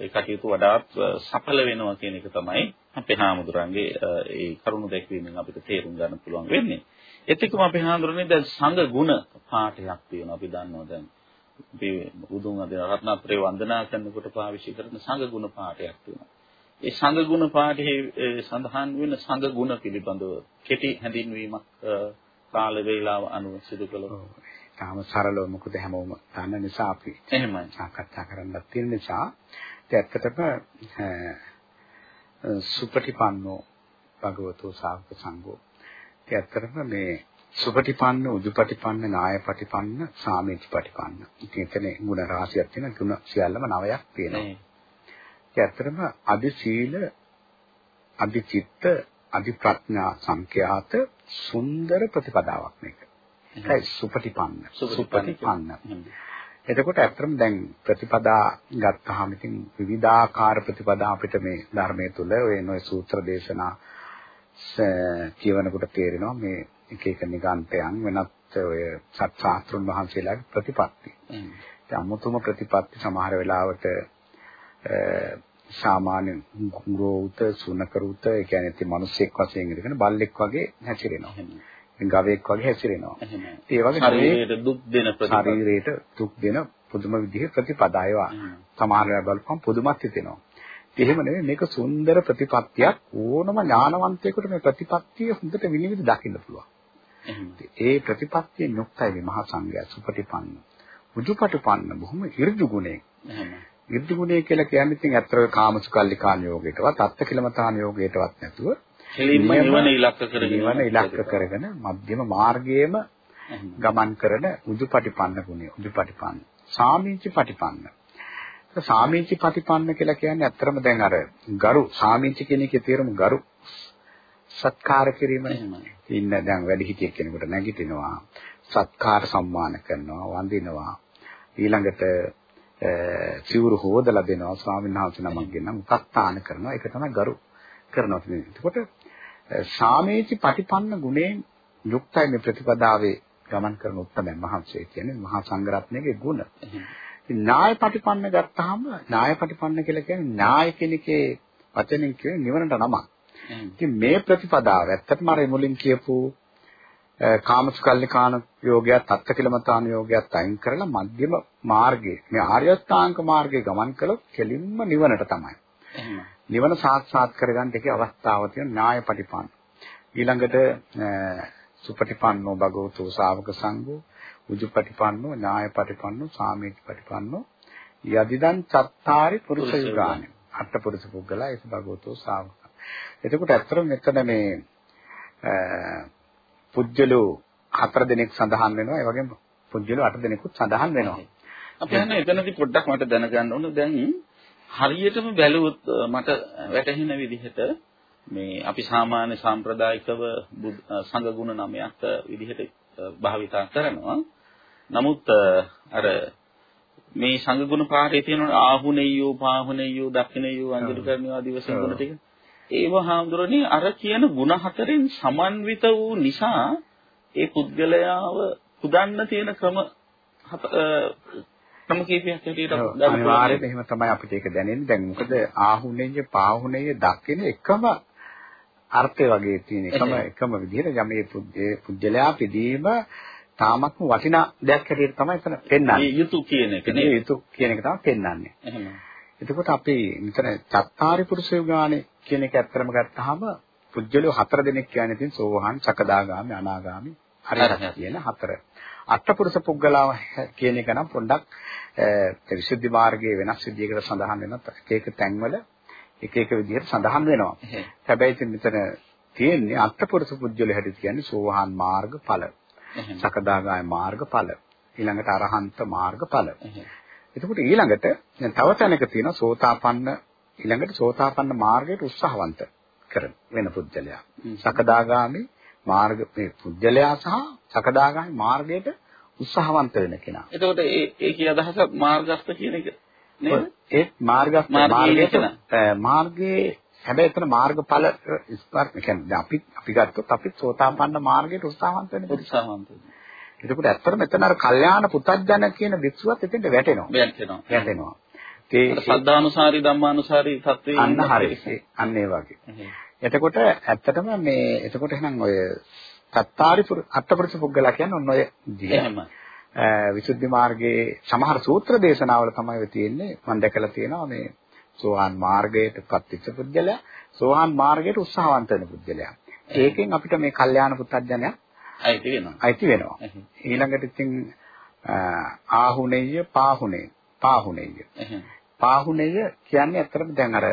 Speaker 1: ඒ කටයුතු වඩාත් සඵල වෙනවා කියන එක තමයි අපේ හාමුදුරන්ගේ ඒ කරුණු දැක්වීමෙන් අපිට තේරුම් ගන්න පුළුවන් වෙන්නේ. ඒත් එක්කම අපි හඳුරන්නේ දැන් සංඝ ගුණ පාඨයක් තියෙනවා අපි දන්නවා දැන් අපි උදුන් අද රත්නත්‍රේ වන්දනා කරනකොට පාවිච්චි කරන සංඝ ගුණ පාඨයක් තියෙනවා. ඒ සංඝ ගුණ පාඨයේ සඳහන් වෙන සංඝ ගුණ පිළිබඳව කෙටි හැඳින්වීමක් කාල වේලාව අනුව සිදු කළොත්
Speaker 2: තාම සරලව මොකද හැමෝම දන්න නිසා අපි
Speaker 1: එහෙමයි.
Speaker 2: සාකච්ඡා කරන්නත් තියෙන නිසා ඒ ඇත්තටම සුපටිපන්නෝ භගවතෝ ශාවක සංඝෝ ඒ ඇත්තටම මේ සුපටිපන්න උජුපටිපන්න නායපටිපන්න සාමීචපටිපන්න. ඉතින් එතන ගුණ රාශියක් තියෙන ගුණ සියල්ලම නවයක් තියෙනවා. ඒ ඇත්තටම අදි සීල අදි චිත්ත අදි ප්‍රඥා සංඛ්‍යාත සුන්දර ප්‍රතිපදාවක් මේක. ඒකයි සුපටිපන්න. සුපටිපන්න. එතකොට ඇත්තටම දැන් ප්‍රතිපදා ගත්තාම ඉතින් විවිධාකාර ප්‍රතිපදා අපිට මේ ධර්මයේ තුල ඔය නොය සූත්‍ර දේශනා කියවනකොට තේරෙනවා මේ එක එක නිගන්ඨයන් වෙනත් ඔය සත්‍යාත්‍රුන් වහන්සේලාගේ ප්‍රතිපත්ති. ඒ අමුතුම ප්‍රතිපත්ති සමහර වෙලාවට සාමාන්‍ය ගුරුවුත සුනකරුත ඒ කියන්නේ ඉතින් මිනිස්සෙක් වශයෙන් ඉඳගෙන බල්ලෙක් වගේ හැසිරෙනවා. ගවයෙක් වගේ හැසිරෙනවා.
Speaker 1: ඒ වගේ ශරීරයට දුක් දෙන
Speaker 2: ප්‍රතිපද ශරීරයට දුක් දෙන පුදුම විදිහේ ප්‍රතිපදා ඒවා සමහර වෙලාවට බලපම් පුදුමත් හිතෙනවා. එහෙම නෙවෙයි මේක සුන්දර ප්‍රතිපත්තියක්. ඕනම ඥානවන්තයෙකුට මේ ප්‍රතිපත්තිය හොඳට විනිවිද දකින්න පුළුවන්. ඒ ප්‍රතිපත්තියෙන් යුක්තයි මේ මහා සංඝයා සුපටිපන්න. උජුපටිපන්න බොහොම ඍජු ගුණේ. ඍජු ගුණේ කියලා කියන්නේ ඉතින් අත්‍තර කාමසුකල්ලිකාන යෝගයටවත් අත්තිකිලමතාන යෝගයටවත් නැතුව
Speaker 1: නිවන ඉලක්ක කරගෙන
Speaker 2: නිවන ඉලක්ක කරගෙන. මධ්‍යම මාර්ගයේම ගමන් කරන උජුපටිපන්න ගුණය උජුපටිපන්න. සාමීචි පටිපන්න සාමීචි පටිපන්න කියලා කියන්නේ ඇත්තටම දැන් අර ගරු සාමීචි කියන එකේ තේරුම ගරු. සත්කාර කිරීම ඉන්න දැන් වැඩි හිටියෙක් කෙනෙකුට නැගිටිනවා. සත්කාර සම්මාන කරනවා වඳිනවා. ඊළඟට සිවුරු හොදලා දෙනවා. ස්වාමීන් වහන්සේ නමක් ගෙනම් උපස්ථාන කරනවා. ඒක තමයි ගරු කරනවා කියන්නේ. එතකොට සාමේචි පටිපන්න ගුණයෙන් යුක්තයි මේ ප්‍රතිපදාවේ ගමන් කරන උත්තරමයන් වහන්සේ කියන්නේ. මහා සංඝරත්නයේ ගුණ. නාය පටිපන්න ගත්තාම නාය පටිපන්න කියලා කියන්නේ නාය කෙනකේ වචනෙන් කියන නිවනට නමක්. ඉතින් මේ ප්‍රතිපදාව ඇත්තටම අර මුලින් කියපු කාමසුකල්ලිකාන යෝගයත් අත්තකිලමතාන යෝගයත් අයින් කරලා මධ්‍යම මාර්ගයේ මේ ආර්ය අෂ්ටාංග මාර්ගයේ ගමන් කළොත් කෙලින්ම නිවනට තමයි. නිවන සාක්ෂාත් කරගන්න එකේ අවස්ථාව තියෙන ඥායපටිපන්න. ඊළඟට සුපටිපන්නෝ භගවතු ශාවක සංඝෝ උජුපටිපන්නෝ ඥායපටිපන්නෝ සාමීචපටිපන්නෝ යදිදන් චත්තාරි පුරුෂ යුගානි. අට පුරුෂ පුද්ගලයා ඒක භගවතු ශාවක. එතකොට ඇත්තටම මෙතන මේ පුජ්‍යලෝ හතර දෙනෙක් සඳහන් වෙනවා. ඒ වගේම පුජ්‍යලෝ අට දෙනෙකුත් සඳහන් වෙනවා.
Speaker 1: අපි හන්නේ එතනදී පොඩ්ඩක් මට දැනගන්න ඕන දැන් හරියටම බැලුවොත් මට වැටහෙන විදිහට මේ අපි සාමාන්‍ය සාම්ප්‍රදායිකව සංඝ ගුණ නමයක් විදිහට භාවිතා කරනවා. නමුත් අර මේ සංඝ ගුණ පාඩේ තියෙන ආහුනෙයෝ පාහුනෙයෝ දක්ෂිනෙයෝ අංජලි කරනවා දිවසින් ගුණ ටික ඒව හාමුදුරනේ අර කියන ගුණ හතරෙන් සමන්විත වූ නිසා ඒ පුද්ගලයාව පුදන්න තියෙන ක්‍රම ක්‍රම කීපයක් හැටියට
Speaker 2: අනිවාර්යයෙන් එහෙම තමයි අපිට ඒක දැනෙන්නේ. දැන් මොකද ආහුණෙය පාහුණෙය දකින එකම අර්ථය වගේ තියෙන එකම එකම විදිහට යමේ පුජ්‍යලයා පිදීම තාමත්ම වටිනා දෙයක් හැටියට තමයි එතන පෙන්වන්නේ.
Speaker 1: යුතු කියන එක නේ.
Speaker 2: යුතු කියන එක තමයි පෙන්වන්නේ.
Speaker 1: එහෙම.
Speaker 2: එතකොට අපි මෙතන චත්තාරි පුරුෂය ගානේ කියන එක ඇත්තටම ගත්තාම පුජ්‍යලෝ හතර දෙනෙක් කියන්නේ ඉතින් සෝහන්, සකදාගාමි, අනාගාමි, අරිහත් කියන හතර. අටපුරුෂ පුද්ගලාව කියන එක නම් පොඩ්ඩක් විසුද්ධි මාර්ගයේ වෙනස් විදිහකට සඳහන් වෙනවා. එක එක තැන්වල එක එක විදිහට සඳහන් වෙනවා. හැබැයි ඉතින් මෙතන තියෙන්නේ අටපුරුෂ පුද්ගලයා හැටියට කියන්නේ සෝවාන් මාර්ග ඵල. සකදාගාමී මාර්ග ඵල. ඊළඟට අරහන්ත මාර්ග ඵල. එතකොට ඊළඟට දැන් තව තැනක තියෙනවා සෝතාපන්න ඊළඟට සෝතාපන්න මාර්ගයට උත්සාහවන්ත කරන වෙන පුද්ගලයා. සකදාගාමී මාර්ග මේ පුජ්‍යලයා සහ සකදාගාමී මාර්ගයට උත්සාහවන්ත වෙන කෙනා.
Speaker 1: එතකොට ඒ ඒකේ අදහස මාර්ගස්ත කියන එක නේද?
Speaker 2: ඒ මාර්ගස්ත මාර්ගයට මාර්ගයේ හැබැයි එතන මාර්ගඵල ස්පර්ශ කියන්නේ අපි අපි ගත්තොත් අපි සෝතාපන්න මාර්ගයට උත්සාහවන්ත වෙන
Speaker 1: උත්සාහවන්ත
Speaker 2: එතකොට ඇත්තටම එතන අර කල්යාණ පුතඥ කියන වික්ෂුවත් එතෙන්ට වැටෙනවා.
Speaker 1: වැටෙනවා.
Speaker 2: වැටෙනවා.
Speaker 1: ඒ සද්ධානුසාරී ධම්මානුසාරී තත්ත්වයේ
Speaker 2: අන්න හරියි. අන්න ඒ වගේ. එතකොට ඇත්තටම මේ එතකොට එහෙනම් ඔය සත්තාරි අටපරිස පුද්ගලයා කියන්නේ ඔන්න ඔය
Speaker 1: එහෙම.
Speaker 2: විසුද්ධි මාර්ගයේ සමහර සූත්‍ර දේශනාවල තමයි තියෙන්නේ මම දැකලා තියෙනවා මේ සෝවාන් මාර්ගයට පත්වෙච්ච පුද්ගලයා සෝවාන් මාර්ගයට උත්සාහවන්ත වෙන පුද්ගලයා. ඒකෙන් අපිට මේ කල්යාණ පුත්‍ත්ජනය
Speaker 1: අයිති වෙනවා.
Speaker 2: අයිති වෙනවා. ඊළඟට ඉතින් ආහුණෙය පාහුණේ පාහුණෙය. පාහුණෙය කියන්නේ ඇත්තටම දැන් අර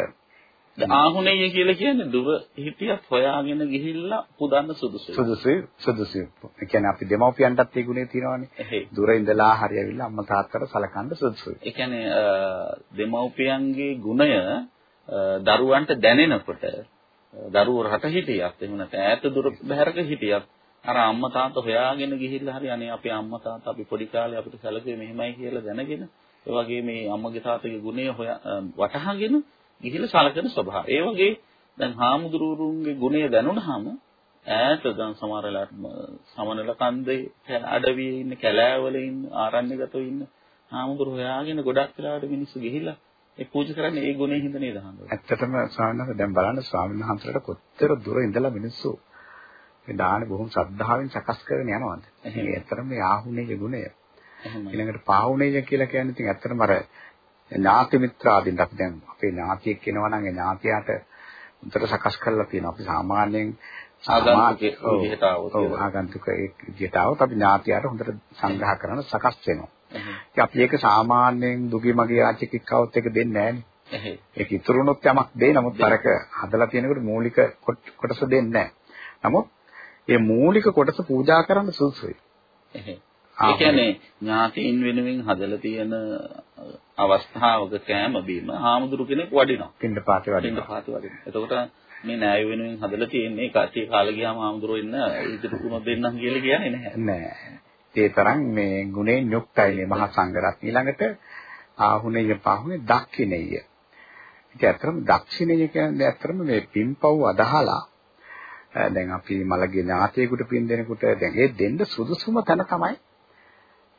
Speaker 1: ආහුණෙය කියලා කියන්නේ දුර හිටියත් හොයාගෙන ගිහිල්ලා පුදන්න සුදුසුයි.
Speaker 2: සුදුසුයි සුදුසුයි. ඒ කියන්නේ අපි දෙමව්පියන්ටත් ඒ ගුණය තියෙනවානේ. දුර ඉඳලා හරි ඇවිල්ලා අම්මා තාත්තට සලකන්න සුදුසුයි.
Speaker 1: ඒ කියන්නේ දෙමව්පියන්ගේ ගුණය දරුවන්ට දැනෙනකොට දරුවෝ රට හිටියත් එහෙම නැත්නම් ඈත දුර බැහැරක හිටියත් අර අම්මා තාත්තා හොයාගෙන ගිහිල්ලා හරි අනේ අපේ අම්මා තාත්තා අපි පොඩි කාලේ අපිට සැලකුවේ මෙහෙමයි කියලා දැනගෙන ඒ වගේ මේ අම්මගේ තාත්තගේ ගුණය වටහාගෙන ගිහිල්ලා සලකන ස්වභාවය. ඒ වගේ දැන් හාමුදුරුවරුන්ගේ ගුණය දැනුණාම ඈත දැන් සමහර වෙලාවට සමනල කන්දේ අඩවියේ ඉන්න කැලෑවල ඉන්න ආරණ්‍යගතව ඉන්න හාමුදුරු හොයාගෙන ගොඩක් වෙලාවට මිනිස්සු ගිහිල්ලා ඒ පූජා කරන්නේ ඒ ගුණේ හින්දා නේද හාමුදුරු?
Speaker 2: ඇත්තටම ස්වාමීන් දැන් බලන්න ස්වාමීන් වහන්සේලාට කොච්චර දුර ඉඳලා මිනිස්සු මේ දාන බොහොම ශ්‍රද්ධාවෙන් සකස් කරගෙන යනවාද? ඒ ඇත්තටම මේ ආහුණේගේ ගුණය. ඊළඟට පාහුණේය කියලා කියන්නේ ඉතින් ඇත්තටම අර ඥාති මිත්‍රාදීන් අපි දැන් අපේ ඥාතියෙක් කෙනා නම් ඒ ඥාතියාට උන්ට සකස් කරලා තියෙනවා. අපි සාමාන්‍යයෙන්
Speaker 1: ආගන්තුක විදිහට આવොත්
Speaker 2: ආගන්තුක ඒ විදිහට આવොත් අපි ඥාතියට හොඳට සංග්‍රහ කරන සකස් වෙනවා. ඉතින් අපි ඒක සාමාන්‍යයෙන් දුගේ මගේ ආච්චිකෙක් આવොත් ඒක දෙන්නේ නැහැ. ඒක ඉතුරුනොත් යමක් දෙයි. නමුත් අරක හදලා තියෙනකොට මූලික කොටස දෙන්නේ නැහැ. නමුත් මේ මූලික කොටස පූජා කරන්න සුදුසුයි.
Speaker 1: ඒ කියන්නේ ඥාතීන් වෙනුවෙන් හදලා තියෙන අවස්ථාවක කෑම බීම හාමුදුරු කෙනෙක් වඩිනවා.
Speaker 2: පින්ඩ පාතේ වඩිනවා.
Speaker 1: පින්ඩ පාතේ වඩිනවා. එතකොට මේ ණය වෙනුවෙන් හදලා තියෙන්නේ කට්ටිය කාලේ ගියාම හාමුදුරුවෝ ඉන්න ඉදිරි උනොත් දෙන්නම් කියලා කියන්නේ නැහැ.
Speaker 2: නෑ. ඒ තරම් මේ ගුණයෙන් යුක්තයි මේ මහා සංඝරත්න. ඊළඟට ආහුණේය පාහුනේ දක්ෂිනේය. ඉතින් අතරම දක්ෂිනේය කියන්නේ අතරම මේ පින්පව් අදහලා දැන් අපි මලගේ ඥාතියෙකුට පින් දෙනකොට දැන් ඒ දෙන්න සුදුසුම තැන තමයි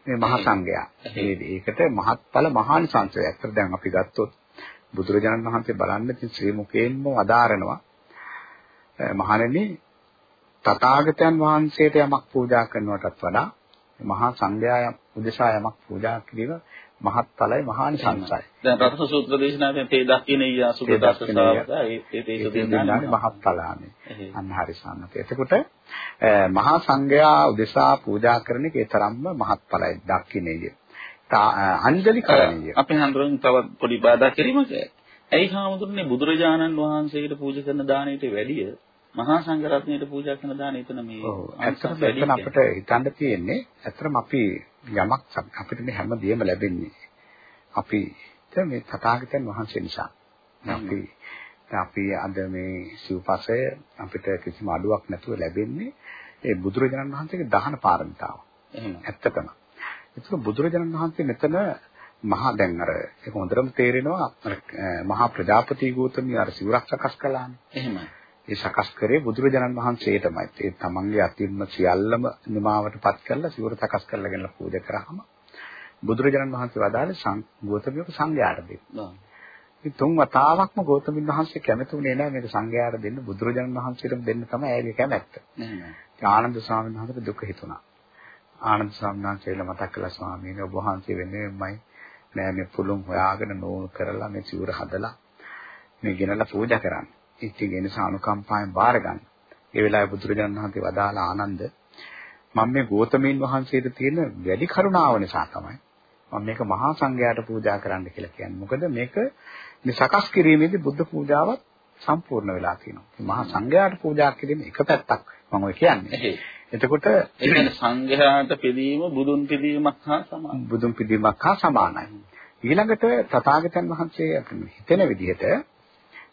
Speaker 2: මේ මහා සංඝයා. ඒකට මහත්ඵල මහානිසංසය. ඇත්තට දැන් අපි ගත්තොත් බුදුරජාණන් වහන්සේ බලන්න ඉතින් ශ්‍රී මුකේන්ම අදාරනවා. මහණෙනි තථාගතයන් වහන්සේට යමක් පූජා කරනවටත් වඩා මහා සංඝයා උදෙසා යමක් පූජා කිරීම මහත්ඵලයි මහානිසංසයි.
Speaker 1: දැන් රත්න සූත්‍ර දේශනාවෙන් තේ දක්ිනේ යාසුක දස්සසාවක ඒ තේ
Speaker 2: දේශනාවේ මහත්ඵලානේ. අන්න හරි සම්මත. එතකොට මහා සංඝයා උදෙසා පූජා කරන එකේ තරම්ම මහත්ඵලයි දක්ිනේය. අංජලි කරණීය.
Speaker 1: අපි හඳුරන තවත් පොඩි බාධා කිරීමක. ඇයි හාමුදුරනේ බුදුරජාණන් වහන්සේට පූජා කරන දාණයට වැඩිය මහා සංඝරත්නයට පූජා කරන දාන එතන මේ
Speaker 2: ඔව් ඇත්තටම අපිට හිතන්න තියෙන්නේ ඇත්තටම අපි යමක් අපිට මේ හැම දෙයක්ම ලැබෙන්නේ අපි මේ තථාගතයන් වහන්සේ නිසා අපි අපි අද මේ සිව්පසය අපිට කිසිම අඩුවක් නැතුව ලැබෙන්නේ ඒ බුදුරජාණන් වහන්සේගේ දහන පාරමිතාව. ඇත්තටම. ඒක බුදුරජාණන් වහන්සේ මෙතන මහා දැන් අර ඒක හොඳටම තේරෙනවා මහා ප්‍රජාපති ගෞතමී අර සිවුරක් සකස් කළානේ.
Speaker 1: එහෙමයි.
Speaker 2: ඒ සකස් කරේ බුදුරජාණන් වහන්සේටමයි. ඒ තමන්ගේ අතින්ම සියල්ලම නිමාවටපත් කරලා සිවුර සකස් කරලා ගෙනලා පූජා කරාම බුදුරජාණන් වහන්සේ වදාළේ ගෞතමියක සංඝයාට දෙන්න. ඉතින් තුන් වතාවක්ම ගෞතමින් වහන්සේ කැමතුනේ නැහැ මේක සංඝයාට දෙන්න බුදුරජාණන් වහන්සේටම දෙන්න තමයි ඇයගේ කැමැත්ත. ආනන්ද ස්වාමීන් වහන්සේට දුක හිතුණා. ආනන්ද ස්වාමීන් වහන්සේලා මතක් කළා ස්වාමීන් ඔබ වහන්සේ වෙනුවෙන්මයි නෑ මේ පුළුම් හොයාගෙන නෝල් කරලා මේ සිවුර හදලා මේ ගෙනලා පූජා කරන්නේ. ඉතින් ඒ නිසා අනුකම්පාවෙන් බාර ගන්න. ඒ වෙලාවේ බුදුරජාණන් වහන්සේ වදාලා ආනන්ද මම මේ ගෝතමීන් වහන්සේට තියෙන වැඩි කරුණාව නිසා තමයි මම මේක මහා සංඝයාට පූජා කරන්න කියලා කියන්නේ. මොකද මේක මේ සකස් කිරීමේදී බුද්ධ පූජාවත් සම්පූර්ණ වෙලා තියෙනවා. මහා සංඝයාට පූජා කිරීම එක පැත්තක් මම ඔය කියන්නේ. එතකොට
Speaker 1: ඒ කියන්නේ සංඝයාට පිළිම බුදුන් පිළිමක් හා සමානයි.
Speaker 2: බුදුන් පිළිමක් හා සමානයි. ඊළඟට තථාගතයන් වහන්සේ හිතෙන විදිහට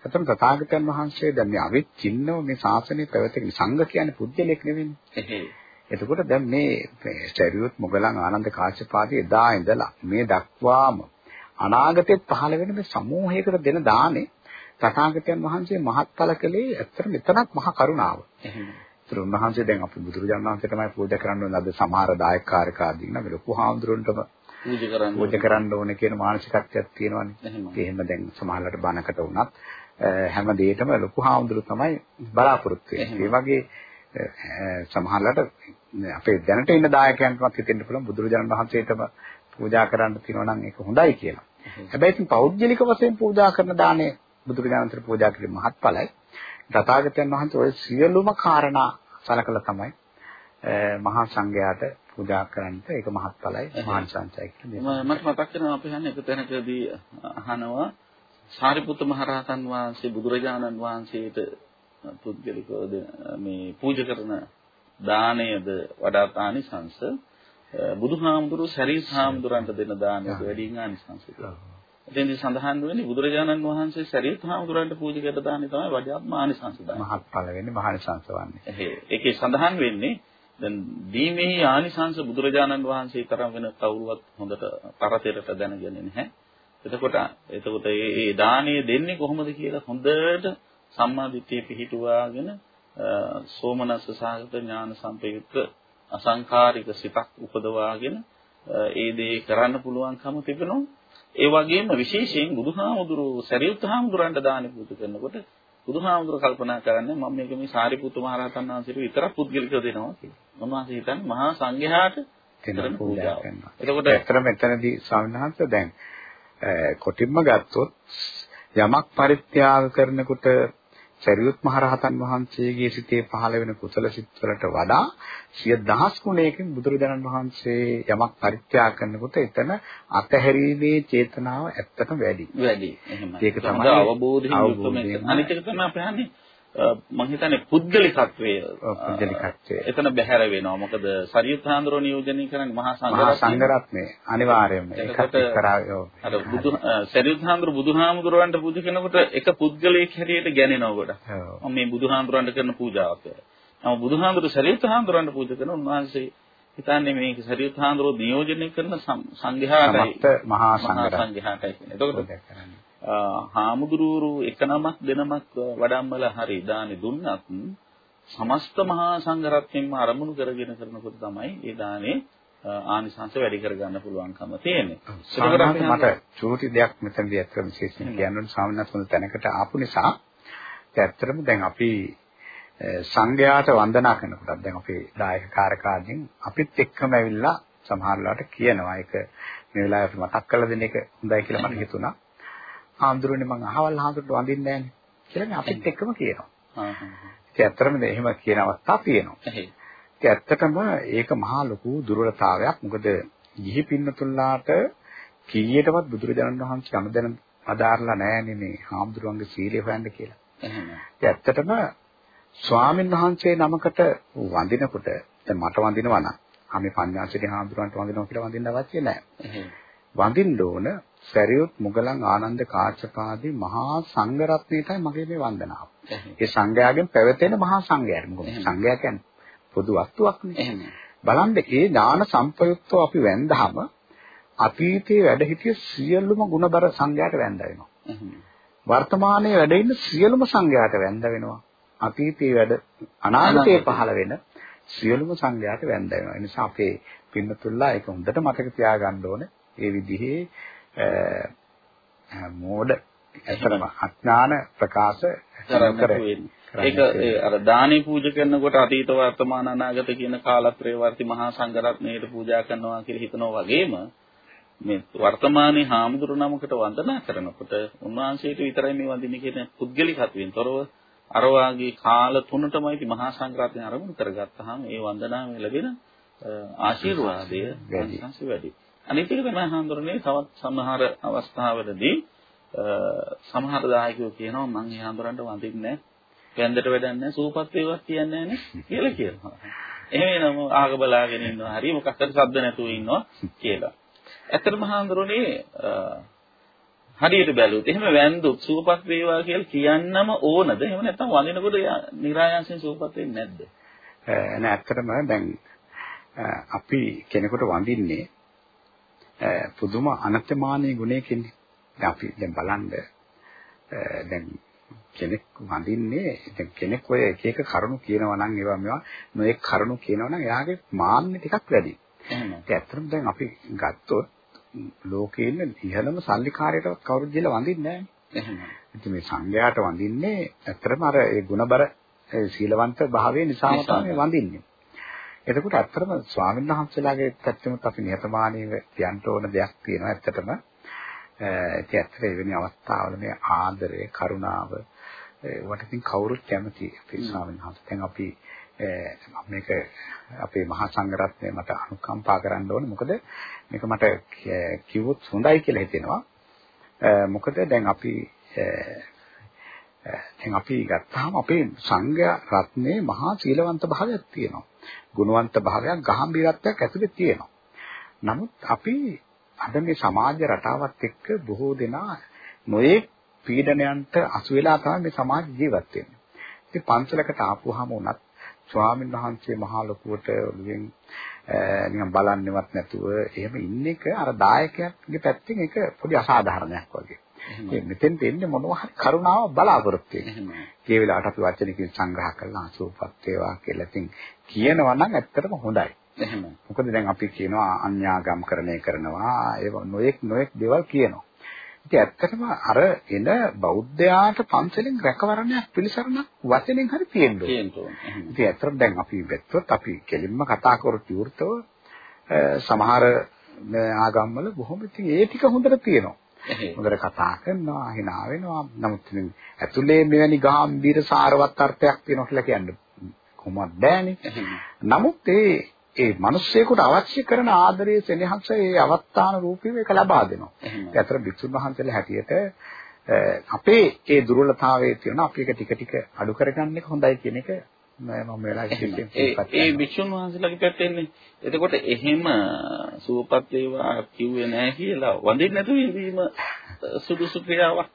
Speaker 2: එතන තථාගතයන් වහන්සේ දැන් මේ අවිච්චින්නව මේ ශාසනය පැවැතගෙන සංඝ කියන්නේ පුද්ගලෙක් නෙවෙන්නේ. එතකොට දැන් මේ ස්ටරියොත් මොගලන් ආනන්ද කාශ්‍යපාදී එදා ඉඳලා මේ දක්වාම අනාගතේ පහළ වෙන මේ සමූහයකට දෙන දානේ තථාගතයන් වහන්සේ මහත්ඵල කළේ ඇත්තට මෙතනක් මහා කරුණාව. ඒතර උන්වහන්සේ දැන් අපි බුදුරජාණන් වහන්සේ තමයි පූජා කරන්න ඕනේ අද සමහර දායකකාරක ආදී නම් ලොකු හාමුදුරන්ටම
Speaker 1: පූජා කරන්න
Speaker 2: ඕනේ කියන මානසිකත්වයක් තියෙනවානේ. එහෙම දැන් සමහරකට බණකට වුණත් හැම දෙයකම ලොකු හාමුදුරු තමයි බලාපොරොත්තු වෙන්නේ. ඒ වගේ සමහරවිට අපේ දැනට ඉන්න දායකයන්ටවත් හිතෙන්න පුළුවන් බුදුරජාණන් වහන්සේටම පූජා කරන්න තියෙනවා නම් ඒක හොඳයි කියලා. හැබැයි ඉතින් පෞද්ගලික වශයෙන් පූජා කරන දාණය බුදුරජාණන්ට පූජා කිරීම මහත්ඵලයි. තථාගතයන් වහන්සේ ওই සියලුම කාරණා සලකලා තමයි මහා සංඝයාට පූජා කරන්නට ඒක මහත්ඵලයි මහානිසංසයි කියලා
Speaker 1: මට මතක් වෙනවා අපි හන්නේ එක තැනකදී අහනවා සාරිපුත්ත මහරහතන් වහන්සේ බුදුරජාණන් වහන්සේට පුද්ගලිකව මේ පූජා කරන දාණයද වඩාත් ආනිසංස බුදුහාමුදුරුවෝ ශරීර හාමුදුරන්ට දෙන දාණයට වැඩියෙන් ආනිසංස එතෙන්දී සඳහන් වෙන්නේ බුදුරජාණන් වහන්සේ ශරීර හාමුදුරන්ට පූජා කරන දාණය තමයි වඩාත්ම ආනිසංස දාණය.
Speaker 2: මහත්ඵල වෙන්නේ මහානිසංස වන්නේ.
Speaker 1: ඒකේ සඳහන් වෙන්නේ දැන් දීමෙහි ආනිසංස බුදුරජාණන් වහන්සේ තරම් වෙන කවුරුවත් හොඳට තරතේට දැනගන්නේ නැහැ. එතකොට එතකොට මේ දාණය දෙන්නේ කොහොමද කියලා හොඳට සම්මාදිට්ඨිය පිහිටුවාගෙන සෝමනස්ස සාගත ඥාන සම්පයුක්ත අසංකාරික සිතක් උපදවාගෙන ඒ දේ කරන්න පුළුවන්කම තිබෙනවා. ඒ වගේම විශේෂයෙන් බුදුහාමුදුරුවෝ සරියුත් හාමුදුරන්ට දාන පුතු කරනකොට බුදුහාමුදුරුවෝ කල්පනා කරන්නේ මම මේක මේ සාරිපුත්තු මහ රහතන් වහන්සේට විතරක් පුද්ගලිකව දෙනවා කියලා. උන්වහන්සේ හිතන්නේ මහා සංඝයාට
Speaker 2: දෙන පූජා කරනවා. එතකොට ඇත්තටම එතනදී ස්වාමීන් වහන්සේ දැන් කොටින්ම ගත්තොත් යමක් පරිත්‍යාග කරනකොට සරියුත් මහරහතන් වහන්සේගේ සිතේ පහළ වෙන කුසල සිත්වලට වඩා සිය දහස් ගුණයකින් බුදුරජාණන් වහන්සේ යමක් පරිත්‍යාග කරනකොට එතන අතහැරීමේ චේතනාව ඇත්තටම වැඩි.
Speaker 1: වැඩි. එහෙමයි. ඒක තමයි අවබෝධයෙන් යුක්තම අනිත් එක තමයි අපි හන්නේ මම හිතන්නේ පුද්ගලිකත්වය.
Speaker 2: පුද්ගලිකත්වය.
Speaker 1: එතන බැහැර වෙනවා. මොකද සරියුත් හාමුදුරුවෝ නියෝජනය කරන්නේ මහා
Speaker 2: සංඝරත්නය. අනිවාර්යයෙන්ම. ඒකත් කරා
Speaker 1: අර බුදු සරියුත් හාමුදුරුවෝ බුදුහාමුදුරුවන්ට පූජා කරනකොට එක පුද්ගලයෙක් හැටියට ගැනෙනවා ගොඩ මම මේ බුදුහාමුදුරුවන්ට කරන පූජාවක්. නම බුදුහාමුදුරුවෝ සරියුත් හාමුදුරුවන්ට පූජා කරන උන්වහන්සේ හිතන්නේ මේක සරියුත් හාමුදුරුවෝ නියෝජනය කරන සංඝයාටයි.
Speaker 2: මහා
Speaker 1: කියන්නේ. එතකොට හාමුදුරුවරු එක නමක් දෙනමක් වඩම්මලා හරි දානි දුන්නත් සමස්ත මහා සංඝරත්නයෙන්ම අරමුණු කරගෙන කරනකොට තමයි ඒ දානේ ආනිසංස වැඩි කරගන්න පුළුවන්කම තියෙන්නේ.
Speaker 2: ඒකට මට චූටි දෙයක් මෙතනදී අත්‍තර විශේෂයෙන් කියන්න සාමාන්‍යත් හොඳ තැනකට ආපු නිසා ඇත්තටම දැන් අපි සංඝයාට වන්දනා කරනකොට දැන් අපේ දායක කාරකාදීන් අපිත් එක්කම ඇවිල්ලා සමහර වෙලාවට කියනවා ඒක මේ වෙලාවේ මතක් කරලා දෙන එක හොඳයි කියලා මට හිතුණා. හාමුදුරනේ මං අහවල් හාමුදුරට වඳින්නේ නැහැ කියලා මේ අපිත් එක්කම කියනවා. ඒක ඇත්තටම එහෙම කියන අවස්ථා තියෙනවා. ඒක ඇත්තටම ඒක මහා ලොකු දුර්වලතාවයක්. මොකද ගිහි පින්නතුල්ලාට කීයටවත් බුදුරජාණන් වහන්සේ අනුදැන අදාරලා නැහැ මේ හාමුදුරුවන්ගේ සීලය හොයන්න කියලා. ඒක ඇත්තටම ස්වාමීන් වහන්සේ නමකට වඳිනකොට දැන් මට වඳිනවා නම් අපි පඤ්ඤාසිරි හාමුදුරන්ට වඳිනවා කියලා වඳින්න අවශ්‍ය නැහැ. වඳින්න ඕන සරියුත් මුගලන් ආනන්ද කාශ්‍යපාදී මහා සංඝරත්නයටයි මගේ මේ වන්දනාව. ඒ සංඝයාගෙන් පැවතෙන මහා සංඝයාට. මොකද සංඝයා කියන්නේ පොදු වස්තුවක් නේ. බලන්න ඒ ඥාන සම්පයුක්තව අපි වැන්දහම අතීතයේ වැඩ සිටිය සියලුම ගුණබර සංඝයාට වැන්ද වෙනවා. වර්තමානයේ වැඩ ඉන්න සියලුම සංඝයාට වැන්ද වෙනවා. අතීතයේ වැඩ අනාගතයේ පහළ වෙන සියලුම සංඝයාට වැන්ද වෙනවා. ඒ නිසා අපේ පින්නතුල්ලා ඒක හොඳට මතක තියාගන්න ඕනේ. ඒ විදිහේ මෝඩ ඇත්තටම අඥාන ප්‍රකාශ කරන්නේ.
Speaker 1: ඒක අර දානේ පූජා කරනකොට අතීත වර්තමාන අනාගත කියන කාලත්‍රේ මහා සංඝරත්නයට පූජා කරනවා කියලා හිතනවා වගේම මේ වර්තමානයේ හාමුදුරු නමකට වන්දනා කරනකොට උන්වහන්සේට විතරයි මේ වඳින්නේ කියන පුද්ගලිකත්වයෙන් තොරව අර වාගේ කාල තුනටමයි මහා සංඝරත්නය ආරම්භ කරගත්තාම ඒ වන්දනාවේ ලැබෙන ආශිර්වාදය වැඩි. අනිත් එක තමයි හඳුරන්නේ තවත් සමහර අවස්ථාවලදී සමහර දායකයෝ කියනවා මං ඒ හඳුරන්න වඳින්නේ වැන්දට වැඩක් නැහැ සූපත් වේවත් කියන්නේ නැහැ කියලා කියනවා. එහෙම නම ආග බලාගෙන ඉන්නවා හරි මොකක් හරි සද්ද නැතුව ඉන්නවා කියලා. ඇත්තටම හඳුරන්නේ හරියට බැලුවොත් එහෙම වැන්දුත් සූපත් වේවා කියලා කියන්නම ඕනද? එහෙම නැත්නම් වඳිනකොට નિરાයන්සෙන් සූපත් වෙන්නේ නැද්ද?
Speaker 2: නෑ ඇත්තටම දැන් අපි කෙනෙකුට වඳින්නේ පුදුම අනත්‍යමානී ගුණයකින් අපි දැන් බලන්න දැන් කෙනෙක් වඳින්නේ දැන් කෙනෙක් ඔය එක එක කරුණු කියනවා නම් ඒවා මේවා නොඑක් කරුණු කියනවා නම් එයාගේ මාන්නේ ටිකක් වැඩි. ඒක ඇත්තටම දැන් අපි ගත්තොත් ලෝකේ ඉන්න ඉහළම සල්ලිකාරයටවත් කවුරුත් දීලා වඳින්නේ නැහැ. එහෙනම් මේ සංඝයාට වඳින්නේ ඇත්තටම අර ඒ ಗುಣබර සීලවන්ත භාවය නිසාම තමයි වඳින්නේ. එතකොට ඇත්තටම ස්වාමීන් වහන්සේලාගේ පැත්තෙමත් අපි නිහතමානීව කියන්න ඕන දෙයක් තියෙනවා ඇත්තටම. ඒක ඇත්තට එවැනි අවස්ථාවල මේ ආදරය, කරුණාව වට ඉතින් කවුරුත් කැමති අපේ ස්වාමීන් වහන්සේ. දැන් අපි මේක අපේ මහා සංඝරත්නය මට අනුකම්පා කරන්න ඕනේ. මොකද මේක මට කිව්වොත් හොඳයි කියලා හිතෙනවා. මොකද දැන් අපි දැන් අපි ගත්තාම අපේ සංඝ රත්නයේ මහා සීලවන්ත භාවයක් තියෙනවා. ගුණවන්ත භාවයක්, ගාම්භීරත්වයක් ඇතුලේ තියෙනවා. නමුත් අපි අද මේ සමාජ රටාවත් එක්ක බොහෝ දෙනා නොයේ පීඩනයන්ට අසු වෙලා තමයි මේ සමාජ ජීවත් වෙන්නේ. ඉතින් පන්සලකට ආපුවාම උනත් ස්වාමීන් වහන්සේ මහා ලොකුවට ඔළුවෙන් නිකන් බලන්නේවත් නැතුව එහෙම ඉන්න එක අර දායකයාගේ පැත්තෙන් ඒක පොඩි අසාධාරණයක් වගේ. ඒ මෙතෙන් දෙන්නේ මොනවා හරි කරුණාව බලාපොරොත්තු වෙන්නේ. ඒ වෙලාවට අපි වචනකින් සංග්‍රහ කරලා අසුපත් වේවා කියලා ඉතින් කියනවා නම් ඇත්තටම හොඳයි. එහෙම. මොකද දැන් අපි කියනවා අන්‍යාගම්කරණය කරනවා ඒ නොයෙක් නොයෙක් දේවල් කියනවා. ඉතින් ඇත්තටම අර එන බෞද්ධයාට පන්සලෙන් රැකවරණයක් පිළිසරණක් වචනෙන් හරි තියෙන්න ඕනේ. ඉතින් ඇත්තටම දැන් අපි වැත්තොත් අපි කෙලින්ම කතා කරොත් විවෘතව සමහර ආගම්වල බොහොම ඉතින් ඒ ටික හොඳට තියෙනවා. හොඳට කතා කරනවා, hina වෙනවා. නමුත් ඇතුලේ මෙවැනි ගාම්භීර සාරවත් අර්ථයක් තියෙනවා කියලා කියන්න කොහොමද බෑනේ. නමුත් ඒ ඒ මිනිස්සෙකුට අවශ්‍ය කරන ආදරයේ සෙනෙහස ඒ අවස්ථාන රූපීව එක ලබා දෙනවා. ඒ අතර භික්ෂුන් වහන්සේලා හැටියට අපේ ඒ දුර්වලතාවයේ තියෙන අපි එක ටික ටික අඩු කරගන්න එක හොඳයි කියන එක මම වෙලාවට
Speaker 1: ඒ භික්ෂුන් වහන්සේලාගේ පැත්තෙන්නේ. එතකොට එහෙම සුවපත් වේවා කිව්වේ නැහැ කියලා වඳින්න නැතුව ඉඳීම [SIGHS] සුදුසු ක්‍රියාවක්.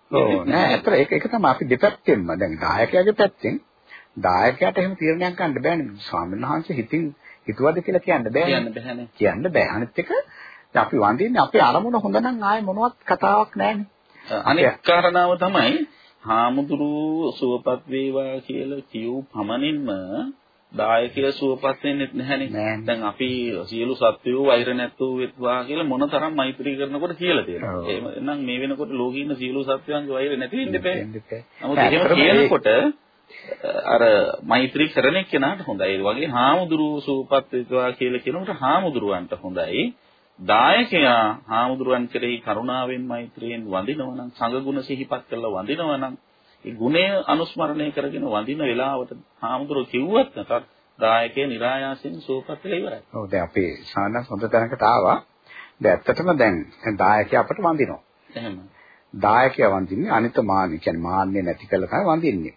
Speaker 2: නෑ අතර ඒක ඒක තමයි අපි දෙපැත්තෙන්ම දැන් දායකයාගේ පැත්තෙන් දායකයාට එහෙම තීරණයක් ගන්න බෑනේ. ස්වාමීන් වහන්සේ හිතින් හිතුවද කියලා කියන්න
Speaker 1: බෑනේ.
Speaker 2: කියන්න බෑ. අනිත් එක අපි වඳින්නේ අපේ අරමුණ හොඳ නම් ආයේ මොනවත් කතාවක් නැහැනේ.
Speaker 1: අනිත් කාරණාව තමයි හාමුදුරුවෝ සුවපත් වේවා කියලා කියූ පමණින්ම දායකය සුවපත් වෙන්නේ නැහැනේ. දැන් අපි සියලු සත්වයෝ වෛර නැත්තෝ වෙත්වා කියලා මොනතරම් මෛත්‍රී කරනකොට කියලා තියෙනවා. එහෙනම් මේ වෙනකොට ලෝකේ ඉන්න සියලු සත්වයන්ගේ වෛර නැති වෙන්න බෑ. නමුත් එහෙම කියනකොට අර මෛත්‍රී කරන කෙනාට හොඳයි. ඒ වගේ හාමුදුරුවෝ සුවපත් වෙත්වා කියලා කියනකොට හාමුදුරුවන්ට හොඳයි. දායකයා හාමුදුරුවන් කෙරෙහි කරුණාවෙන් මෛත්‍රියෙන් වඳිනවා නම් සංගුණ සිහිපත් කරලා වඳිනවා නම් ඒ ගුණය අනුස්මරණය කරගෙන වඳින වෙලාවට හාමුදුරුවෝ කිව්වත් නැතත් දායකයා નિરાයාසයෙන් සුවපත් වෙලා ඉවරයි.
Speaker 2: ඔව් දැන් අපේ සානස් හොඳ තැනකට ආවා. දැන් ඇත්තටම දැන් දායකයා අපට වඳිනවා.
Speaker 1: එහෙම.
Speaker 2: දායකයා වඳින්නේ අනිත මාන්නේ කියන්නේ මාන්නේ නැති කළා තමයි වඳින්නේ.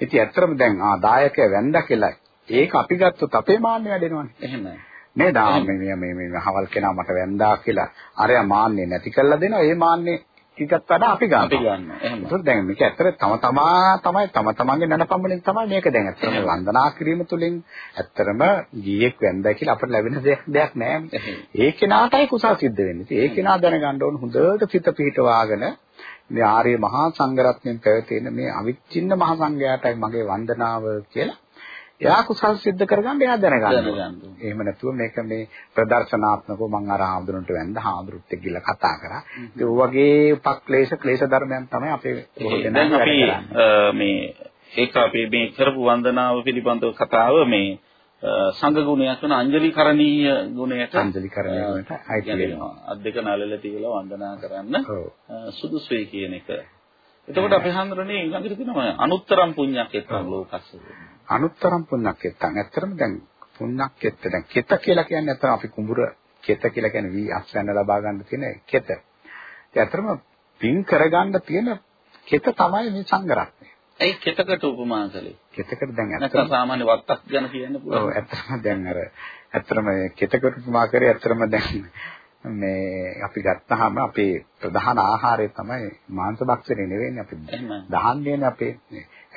Speaker 2: ඉතින් ඇත්තටම දැන් ආ දායකයා වැන්දා කියලා ඒක අපි ගත්තොත් අපේ මාන්නේ වැඩෙනවනේ.
Speaker 1: එහෙමයි.
Speaker 2: නේද? මේ මේ මේ හවල් කෙනා මට වැන්දා කියලා අරයා මාන්නේ නැති කළා දෙනවා. ඒ මාන්නේ ටිකක් වඩා අපි ගන්නවා.
Speaker 1: අපි ගන්නවා. එහෙම.
Speaker 2: ඒක දැන් මේක ඇත්තට තම තමා තමයි තම තමන්ගේ නනපම්මලින් තමයි මේක දැන් ඇත්තටම වන්දනා කිරීම තුළින් ඇත්තටම ගීයක් වැන්දා කියලා අපිට ලැබෙන දෙයක් නෑ. ඒ කෙනාටයි කුසල් සිද්ධ වෙන්නේ. ඒ කෙනා දැනගන්න ඕන හොඳට සිත පිහිටවාගෙන මේ ආර්ය මහා සංඝරත්නයෙන් පැවතෙන මේ අවිච්ඡින්න මහා සංඝයාටයි මගේ වන්දනාව කියලා එයා කුසල් සිද්ධ කරගන්න එයා දැනගන්න. එහෙම නැතුව මේක මේ ප්‍රදර්ශනාත්මකව මම අර හාමුදුරන්ට වැඳ හාමුදුරුත් එක්ක ගිහලා කතා කරා. ඒ වගේ උපක්ලේශ ක්ලේශ ධර්මයන් තමයි අපේ බොහෝ දෙනා
Speaker 1: අපි මේ ඒක අපි මේ කරපු වන්දනාව පිළිබඳව කතාව මේ සංඝ ගුණයක් වෙන අංජලි කරණීය ගුණයට
Speaker 2: අංජලි කරණීය ගුණයට අයිති වෙනවා.
Speaker 1: අත් දෙක නළල තියලා වන්දනා කරන්න සුදුසුයි කියන එක. එතකොට අපි හඳුරන්නේ ඊළඟට තියෙනවා අනුත්තරම් පුණ්‍යක් එක්කම ලෝකස්ස.
Speaker 2: අනුත්තරම් පුණ්‍යක් එක්කන්. ඇත්තටම දැන් එක්ක දැන් කෙත කියලා කියන්නේ නැත්නම් අපි කුඹුර කෙත කියලා කියන්නේ වී අස්වැන්න ලබා ගන්න තියෙන කෙත. ඒ ඇත්තටම පින් කරගන්න තියෙන කෙත තමයි මේ සංගරත්නය.
Speaker 1: ඒ කෙතකට උපමා කළේ.
Speaker 2: කෙතකට දැන්
Speaker 1: ඇත්තටම සාමාන්‍ය වත්තක් ගැන කියන්න පුළුවන්.
Speaker 2: ඔව් ඇත්තටම දැන් අර ඇත්තටම කෙතකට උපමා කරේ ඇත්තටම දැන් මේ අපි ගත්තාම අපේ ප්‍රධාන ආහාරය තමයි මාංශ භක්ෂණය නෙවෙයි අපි දහන්නේනේ අපේ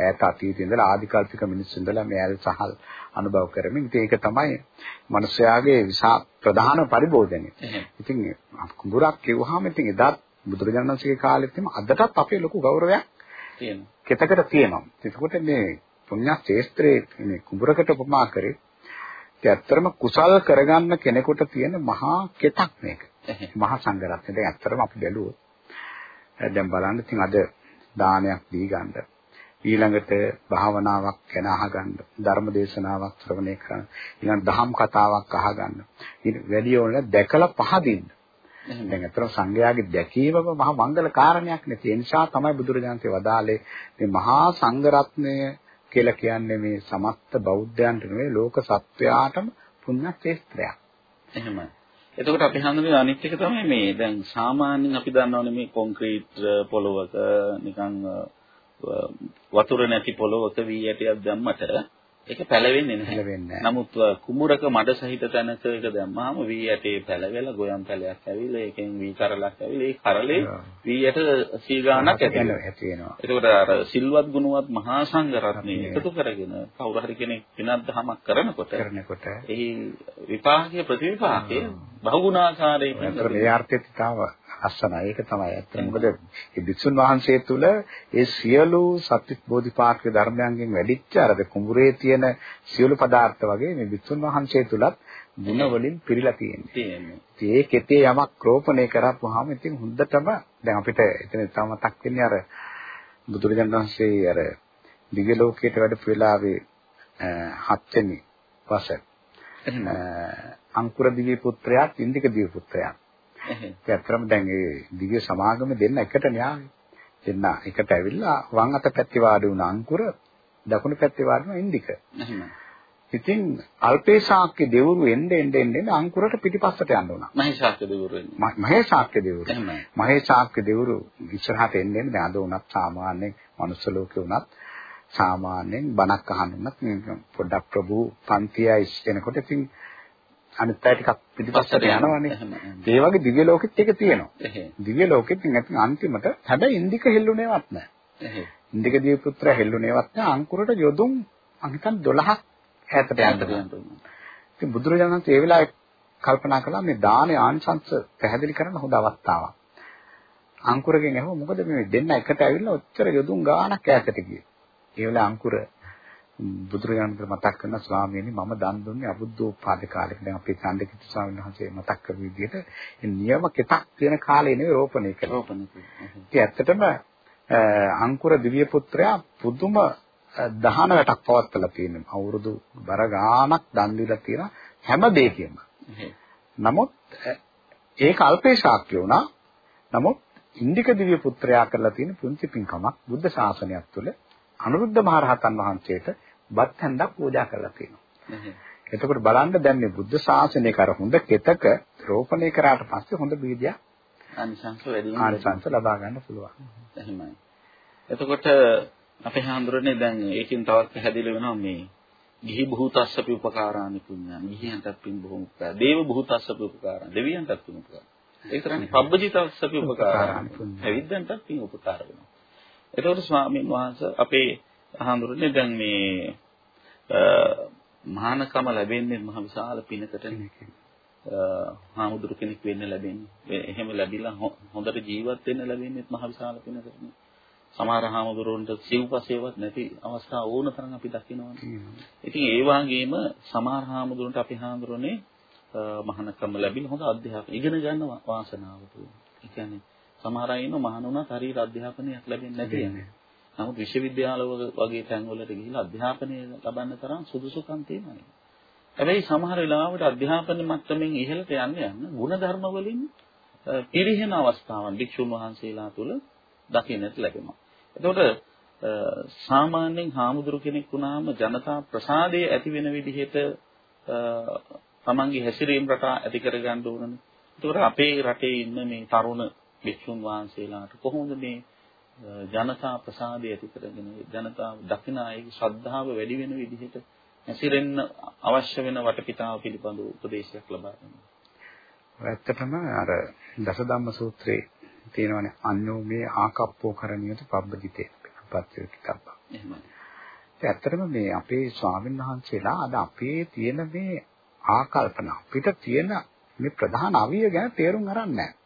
Speaker 2: ඈත අතීතයේ ඉඳලා ආදිකල්පික මිනිස්සු ඉඳලා මේ ඇල් සහල් අනුභව කරමින් ඉතින් ඒක තමයි මිනිස්යාගේ විසා ප්‍රධාන පරිභෝජනය. ඉතින් කුඹුරක් කිව්වහම ඉතින් එදා බුදුරජාණන් වහන්සේගේ කාලෙත් එම අදටත් අපේ ලොකු ගෞරවයක්
Speaker 1: තියෙනවා.
Speaker 2: කෙතකට තියෙනවා. ඒකකොට මේ පුණ්‍ය ක්ෂේත්‍රයේ මේ කුඹුරකට උපමා කරේ ඒ ඇත්තටම කුසල් කරගන්න කෙනෙකුට තියෙන මහා කෙතක් මේක. මහා සංඝරත්නය. දැන් ඇත්තටම අපි බැලුවොත් දැන් බලන්න ඉතින් අද දානයක් දී ගන්න ඊළඟට භාවනාවක් ගැන අහගන්න ධර්ම දේශනාවක් ශ්‍රවණය කරන්න ඊළඟ දහම් කතාවක් අහගන්න. ඊට වැඩි ඕන දැකලා පහදින්න. දැන් අතන සංඝයාගේ දැකීමම මහා මංගල කාරණයක් නේ. ඒ නිසා තමයි බුදුරජාණන්සේ වදාළේ මේ මහා සංඝ රත්නය කියලා කියන්නේ මේ සමස්ත බෞද්ධයන්ට නෙවෙයි ලෝක සත්වයාටම පුණ්‍ය ක්ෂේත්‍රයක්.
Speaker 1: එහෙමයි. එතකොට අපි හඳුනන අනිත් එක තමයි මේ. දැන් සාමාන්‍යයෙන් අපි දන්නවනේ මේ කොන්ක්‍රීට් පොළොවක නිකන් වතුර නැති පොළොවක වී ඇටයක් දැම්මට ඒක පැලවෙන්නේ නැහැ. නමුත් කුඹුරක මඩ සහිත තැනක ඒක දැම්මහම වී ඇටේ පැලවෙලා ගොයම් පැලයක් ඇවිල්ලා ඒකෙන් වී කරලක් ඇවිල්ලා ඒ කරලේ වී ඇට සී ගානක් ඇති වෙනවා. එතකොට අර සිල්වත් ගුණවත් මහා සංඝරත්නය එකතු කරගෙන කවුරු හරි කෙනෙක් විනත් දහමක් කරනකොට
Speaker 2: කරනකොට.
Speaker 1: එහි විපාකයේ ප්‍රතිවිපාකයේ බහුගුණාකාරයෙන්
Speaker 2: මේ අර්ථයට තාම අස්සනයි ඒක තමයි ඇත්ත. මොකද මේ භික්ෂුන් වහන්සේ තුල ඒ සියලු සත්‍ය බෝධිපාක්ෂ ධර්මයන්ගෙන් වැඩිච්ච අර කුඹුරේ තියෙන සියලු පදාර්ථ වගේ මේ භික්ෂුන් වහන්සේ තුලත් ಗುಣ වලින් පිරීලා තියෙනවා.
Speaker 1: තියෙන්නේ.
Speaker 2: ඒ කෙතේ යමක් රෝපණය කරපුවාම ඉතින් හොඳටම දැන් අපිට එතන තව මතක් වෙන්නේ අර බුදුරජාණන් වහන්සේ අර දිව්‍ය ලෝකයට වැඩපු වෙලාවේ හත්වෙනි වසර අංකුර දිව්‍ය පුත්‍රයාත් ඉන්දික දිව්‍ය පුත්‍රයාත් [LAUGHS] ඒ අතරම දැන් ඒ දිව්‍ය සමාගම දෙන්න එකට න්යාය. දෙන්න එකට ඇවිල්ලා වම් අත පැත්තේ වාඩි වුණ අංකුර දකුණු පැත්තේ වාඩි වුණ ඉන්දික. ඉතින් අල්පේශාක්‍ය දෙවුරු එන්න එන්න එන්න අංකුරට පිටිපස්සට යන්න උනා.
Speaker 1: මහේශාක්‍ය දෙවුරු එන්නේ.
Speaker 2: මහේශාක්‍ය දෙවුරු. මහේශාක්‍ය දෙවුරු ඉස්සරහට එන්න එන්න දැන් අද උනත් සාමාන්‍යයෙන් මනුස්ස ලෝකේ උනත් සාමාන්‍යයෙන් බණක් අහන්න උනත් පොඩ්ඩක් ප්‍රභු පන්තිය ඉස්සෙනකොට ඉතින් අනිත් අය ටිකක් පිටිපස්සට යනවනේ. ඒ වගේ දිව්‍ය ලෝකෙත් ඒක තියෙනවා. දිව්‍ය ලෝකෙත් නැත්නම් අන්තිමට හැබැයි ඉන්දික හෙල්ලුනේවත් නැහැ. ඉන්දික දිව්‍ය පුත්‍ර හෙල්ලුනේවත් නැහැ. අංකුරට යොදුන් අංකන් 12ක් ඈතට යන්න ඉතින් බුදුරජාණන් ඒ වෙලාවේ කල්පනා කළා මේ දානේ ආංශංශ පැහැදිලි කරන්න හොඳ අවස්ථාවක්. අංකුරගෙන් අහුව මොකද මේ දෙන්න එකට ඇවිල්ලා ඔච්චර යොදුන් ගාණක් ඈතට ගියේ. ඒ වෙලාව අංකුර බුදුරජාණන් මතක් කරන ස්වාමීනි මම දන් දුන්නේ අබුද්ධෝපාද කාලෙක. දැන් අපේ චණ්ඩකිත ස්වාමීන් වහන්සේ මතක් කරපු විදිහට නියම කෙතක් තියෙන කාලේ නෙවෙයි රෝපණය කළේ.
Speaker 1: රෝපණය
Speaker 2: කළේ. ඇත්තටම අංකුර දිව්‍ය පුත්‍රයා පුදුම දහන වැටක් පවත්වලා තියෙනවා. අවුරුදු බර ගාණක් දන් දීලා තියෙන හැම දෙයකින්ම. නමුත් ඒක අල්පේ ශාක්‍ය වුණා. නමුත් ඉන්දික දිව්‍ය පුත්‍රයා කරලා තියෙන පුංචි පින්කමක් බුද්ධ ශාසනයක් තුළ අනුරුද්ධ මහරහතන් වහන්සේට බත් හැන්දක් පූජා කරලා තියෙනවා. එතකොට බලන්න දැන් මේ බුද්ධ ශාසනයක අර හොඳ කෙතක රෝපණය කරාට පස්සේ හොඳ බීජයක්
Speaker 1: ආනිසංස වැඩි
Speaker 2: ආනිසංස ලබා ගන්න පුළුවන්.
Speaker 1: එහෙමයි. එතකොට අපේ හාමුදුරනේ දැන් ඒකෙන් තවත් පැහැදිලි වෙනවා මේ ගිහි භූතස්සපි උපකාරානි පුඤ්ඤානි ගිහියන්ටත් පින් බොහොම උපකාර. දේව භූතස්සපි උපකාරානි දෙවියන්ටත් පින් උපකාර. ඒ තරන්නේ පබ්බජිතස්සපි උපකාරානි පුඤ්ඤානි. ඇවිද්දන්ටත් පින් උපකාර වෙනවා. එතකොට ස්වාමීන් වහන්සේ අපේ හාමුදුරනේ දැන් මේ මහානකම ලැබෙන්නේ මහ විශාල පිනකටනේ. හාමුදුරු කෙනෙක් වෙන්න ලැබෙන්නේ. එහෙම ලැබිලා හොඳට ජීවත් වෙන්න ලැබෙන්නේ මහ විශාල පිනකටනේ. සමහර හාමුදුරුවන්ට සිව්පසේවත් නැති අවස්ථා ඕන තරම් අපි දකිනවානේ. ඉතින් ඒ වගේම සමහර හාමුදුරුවන්ට අපි හාමුදුරනේ මහානකම ලැබිලා හොඳ අධ්‍යාපන ඉගෙන ගන්න වාසනාව තියෙනවා. ඒ කියන්නේ සමහර අය ඉන්න මහානුණත් හරියට අධ්‍යාපනයක් ලැබෙන්නේ නැති යන්නේ. නමුත් විශ්වවිද්‍යාල වගේ තැන්වලට ගිහිල්ලා අධ්‍යාපනය ලබන්න තරම් සුදුසුකම් තියෙනවා. හැබැයි සමහර වෙලාවට අධ්‍යාපන මට්ටමින් ඉහළට යන්න යන්න ಗುಣධර්ම වලින් පිරිහෙන අවස්ථාවන් භික්ෂුන් වහන්සේලා තුල දකින්නට ලැබෙනවා. එතකොට සාමාන්‍යයෙන් හාමුදුරු කෙනෙක් වුණාම ජනතා ප්‍රසාදයේ ඇති වෙන විදිහට තමන්ගේ හැසිරීම රටා ඇති කරගන්න ඕනනේ. ඒතකොට අපේ රටේ ඉන්න මේ තරුණ භික්ෂුන් වහන්සේලාට කොහොමද මේ ජනතා ප්‍රසාදය ඇති කරගෙන ජනතාව දකින අයගේ ශ්‍රද්ධාව වැඩි වෙන විදිහට හැසිරෙන්න අවශ්‍ය වෙන වටපිටාව පිළිබඳව උපදේශයක් ලබා දෙනවා.
Speaker 2: ඇත්තටම අර දසධම්ම සූත්‍රයේ තියෙනවනේ අන්‍යෝමේ ආකප්පෝ කරණියතු පබ්බදිතේ පත්‍ය කිතබ්බ.
Speaker 1: එහෙමයි.
Speaker 2: ඇත්තටම මේ අපේ ස්වාමීන් වහන්සේලා අද අපේ තියෙන මේ ආකල්පන අපිට තියෙන මේ ප්‍රධාන අවිය ගැන තේරුම් ගන්න නැහැ.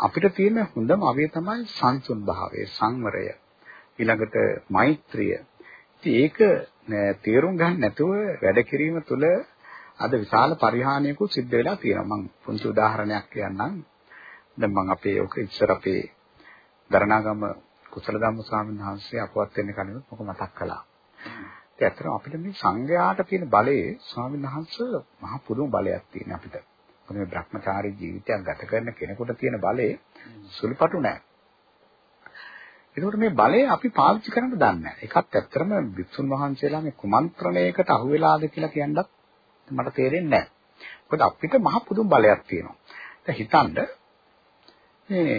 Speaker 2: අපිට තියෙන හොඳම අවය තමයි සංසුන් භාවය, සංවරය. ඊළඟට මෛත්‍රිය. ඉතින් ඒක තේරුම් ගන්න නැතුව වැඩ කිරීම තුළ අද විශාල පරිහානියකුත් සිද්ධ වෙලා තියෙනවා. මම පුංචි උදාහරණයක් කියන්නම්. දැන් මම අපේ ඔක ඉස්සර අපේ දරණාගම කුසල ධම්ම ස්වාමීන් වහන්සේ අපවත් වෙන්න කලින් මොක මතක් කළා. ඒ ඇත්තටම අපිට මේ සංඝයාට තියෙන බලයේ ස්වාමීන් වහන්සේ මහ පුදුම බලයක් තියෙන අපිට. මේ Brahmachari ජීවිතයක් ගත කරන කෙනෙකුට තියෙන බලය සුළුපටු නෑ. ඒකට මේ බලය අපි පාවිච්චි කරන්න දන්නේ නැහැ. ඒකත් ඇත්තටම වික්ෂුන් වහන්සේලා මේ කුමන්ත්‍රණයකට අහු වෙලාද කියලා කියන්නත් මට තේරෙන්නේ නැහැ. මොකද අපිට මහ පුදුම බලයක් තියෙනවා. දැන් හිතන්න මේ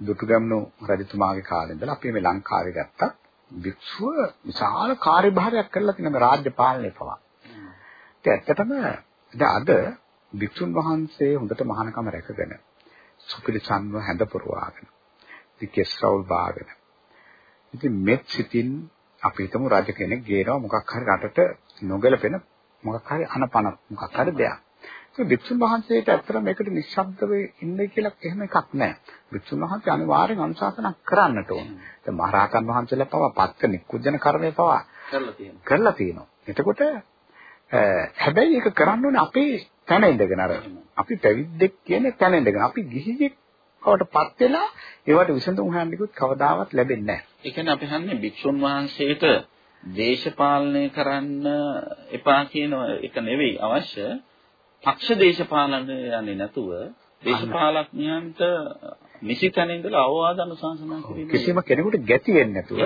Speaker 2: දුටුගැමුණු රජතුමාගේ කාලේ ඉඳලා අපි මේ ලංකාවේ ගත්තා වික්ෂුව විශාල කාර්යභාරයක් කරලා තියෙන මේ රාජ්‍ය පාලනය පවා. ඒ ඇත්තටම දැන් අද වික්ෂුන් වහන්සේ හොඳට මහානකම රැකගෙන සුපිරිසන්ව හැඳ පුරවාගෙන ඉතින් කෙස්රවුල් බාගෙන ඉතින් මෙත් සිතින් අපි හිතමු රජ කෙනෙක් ගේනවා මොකක් හරි රටට නොගැලපෙන මොකක් හරි අනපන මොකක් හරි දෙයක්. ඒ භික්ෂුන් වහන්සේට ඇත්තට මේකට නිශ්ශබ්දව ඉන්නේ කියලා එහෙම එකක් නැහැ. භික්ෂුන් වහන්සේ අනිවාර්යෙන් අනුශාසනා කරන්නට ඕන. දැන් මහරහතන් වහන්සේලා පවා පත්ක නිකුජන කර්මය පවා
Speaker 1: කරලා තියෙනවා.
Speaker 2: කරලා තියෙනවා. එතකොට හැබැයි ඒක කරන්න ඕනේ අපේ තැන ඉඳගෙන අර අපි පැවිද්දෙක් කියන්නේ තැන ඉඳගෙන අපි ගිහියෙක් බවටපත් වෙලා ඒවට විසඳුම් හොයන්නකොත් කවදාවත් ලැබෙන්නේ නැහැ.
Speaker 1: ඒ කියන්නේ අපි හන්නේ භික්ෂුන් වහන්සේට දේශපාලනය කරන්න එපා කියන එක නෙවෙයි අවශ්‍ය. පක්ෂ දේශපාලනය යන්නේ නැතුව දේශපාලඥයන්ට නිසි තැන ඉඳලා අවවාද අනුශාසනා කිරීම
Speaker 2: කිසිම කෙනෙකුට ගැති වෙන්නේ නැතුව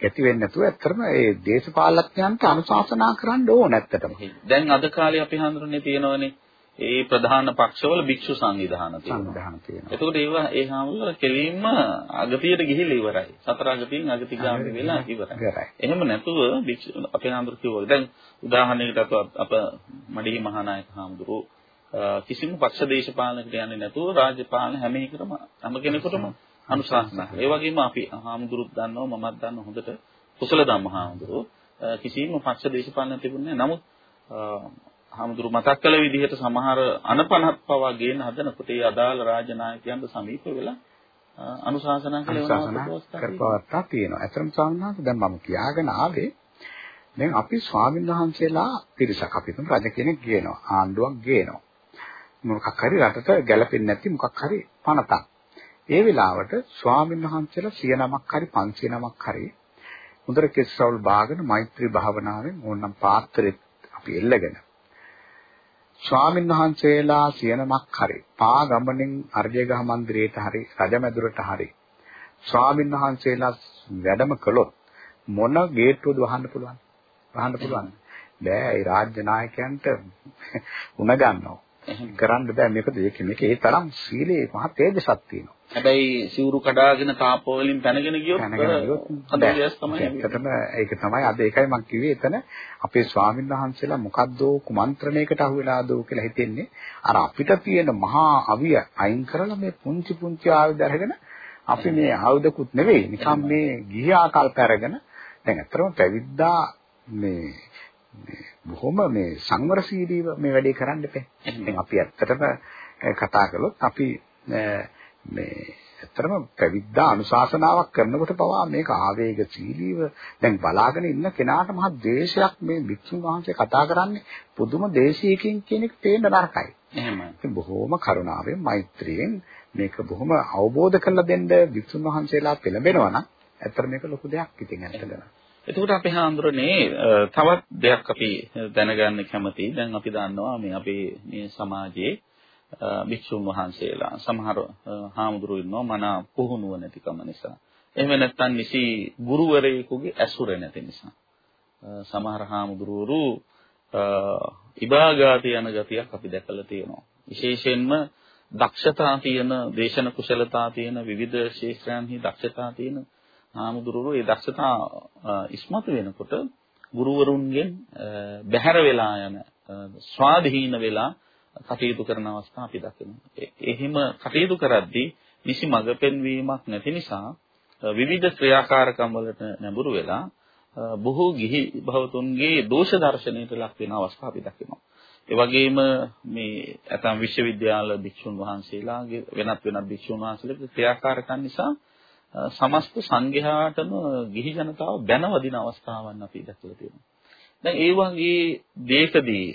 Speaker 1: ගැති වෙන්නේ නැතුව.
Speaker 2: ඇත්තටම ඒ දේශපාලඥයන්ට අනුශාසනා කරන්න ඕන ඇත්තටම.
Speaker 1: දැන් අද කාලේ අපි හඳුනන්නේ තියෙනවනේ ඒ ප්‍රධාන පක්ෂවල භික්ෂු සංවිධාන තියෙනවා.
Speaker 2: සංවිධාන තියෙනවා.
Speaker 1: එතකොට ඒවා ඒ හැමෝම කෙලින්ම අගතියට ගිහිල්ලා ඉවරයි. සතර අගතියෙන් අගතිගාමී වෙලා ඉවරයි. එහෙම නැතුව භික්ෂු අපේ හාමුදුරු කිව්වා. දැන් උදාහරණයකට අප මඩිහි මහානායක හාමුදුරුවෝ කිසිම පක්ෂ දේශපාලනයකට යන්නේ නැතුව රාජ්‍ය පාලන හැම එකටම හැම කෙනෙකුටම අනුශාසනා කරනවා. ඒ වගේම අපි හාමුදුරුත් දන්නවා මමත් දන්නවා හොඳට කුසල ධම්ම හාමුදුරුවෝ කිසිම පක්ෂ දේශපාලනයක් තිබුණේ නැහැ. නමුත් හාමුදුරු මතක් කළ විදිහට සමහර අනපනත් පවා ගේන හදනකොට ඒ අදාළ රාජනායකයන්ට සමීප වෙලා අනුශාසනා
Speaker 2: කරපවත්තා තියෙනවා. ඇත්තටම ස්වාමීන් දැන් මම කියාගෙන ආවේ දැන් අපි ස්වාමීන් වහන්සේලා පිරිසක් අපි තුන් රජ කෙනෙක් ගේනවා ආණ්ඩුවක් ගේනවා. මොකක් හරි රටට ගැලපෙන්නේ නැති මොකක් හරි පනතක්. ඒ වෙලාවට ස්වාමීන් වහන්සේලා 100 නමක් හරි 500 නමක් හරි හොඳට කෙස්සවල් බාගෙන මෛත්‍රී භාවනාවෙන් ඕනනම් පාත්‍රෙත් අපි එල්ලගෙන ස්වාමීන් වහන්සේලා සියනමක් හරි පා ගමනින් අර්ජයගහ මන්දිරයට හරි රජමැදුරට හරි ස්වාමීන් වහන්සේලා වැඩම කළොත් මොන ගේට්ටුවද වහන්න පුළුවන්? වහන්න පුළුවන්. බෑ ඒ රාජ්‍ය නායකයන්ට [LAUGHS] උණ ගන්නවා. කරන්න බෑ. මේකද ඒක මේකේ ඒ තරම් සීලේ මහ තේජසක් තියෙනවා.
Speaker 1: හැබැයි සිවුරු කඩාගෙන තාපෝ වලින් පැනගෙන ගියොත් හදලියස් තමයි
Speaker 2: ඇත්තටම ඒක තමයි අද ඒකයි මම කිව්වේ එතන. අපේ ස්වාමීන් වහන්සේලා මොකද්ද කුමන්ත්‍රණයකට අහු වෙලාද කියලා හිතෙන්නේ. අර අපිට තියෙන මහා අවිය අයින් කරලා මේ පුංචි පුංචි ආයුධ අරගෙන අපි මේ ආයුධකුත් නෙවෙයි. නිකම් මේ ගිහි ආකල්ප අරගෙන දැන් ඇත්තටම පැවිද්දා මේ බොහොම මේ සංවරශීලීව මේ වැඩේ කරන්න එපා. දැන් අපි ඇත්තටම කතා කළොත් අපි මේ ඇත්තටම පැවිද්දා අනුශාසනාවක් කරනකොට පවා මේක ආවේගශීලීව දැන් බලාගෙන ඉන්න කෙනාට මහා ද්වේෂයක් මේ භික්ෂුන් වහන්සේ කතා කරන්නේ පුදුම දේශීයකින් කියන එක තේන්න නරකයි.
Speaker 1: එහෙමයි.
Speaker 2: බොහෝම කරුණාවෙන් මෛත්‍රියෙන් මේක බොහොම අවබෝධ කරලා දෙන්න භික්ෂුන් වහන්සේලා පෙළඹෙනවා නම් ඇත්තට මේක ලොකු දෙයක් ඉතින් ඇත්තටම.
Speaker 1: එතකොට අපේ හාමුදුරනේ තවත් දෙයක් අපි දැනගන්න කැමතියි. දැන් අපි දන්නවා මේ අපේ මේ සමාජයේ භික්ෂුන් වහන්සේලා සමහර හාමුදුරුවෝ ඉන්නවා මන පුහුණුව නැතිකම නිසා. එහෙම නැත්නම් නිසි ගුරුවරයෙකුගේ ඇසුර නැති නිසා. සමහර හාමුදුරුවරු ඉබාගාත යන ගතියක් අපි දැකලා තියෙනවා. විශේෂයෙන්ම දක්ෂතා තියෙන, දේශන කුසලතා තියෙන විවිධ ශාස්ත්‍රයන්හි දක්ෂතා තියෙන හාමුදුරුවෝ ඒ දක්ෂතා ඉස්මතු වෙනකොට ගුරුවරුන්ගෙන් බැහැර වෙලා යන ස්වාධීන වෙලා කටයුතු කරන අවස්ථා අපි දකිනවා. එහෙම කටයුතු කරද්දී නිසි මඟ පෙන්වීමක් නැති නිසා විවිධ ක්‍රියාකාරකම් වලට නැඹුරු වෙලා බොහෝ ගිහි භවතුන්ගේ දෝෂ දර්ශනයට ලක් වෙන අවස්ථා අපි දකිනවා. ඒ වගේම මේ ඇතම් විශ්වවිද්‍යාල භික්ෂුන් වහන්සේලාගේ වෙනත් වෙනත් භික්ෂුන් වහන්සේලාගේ ක්‍රියාකාරකම් නිසා සමස්ත සංඝයාටම ගිහි ජනතාව බැනවදින අවස්ථාවන් අපි දැකලා තියෙනවා. දැන් ඒ වගේ දෙයකදී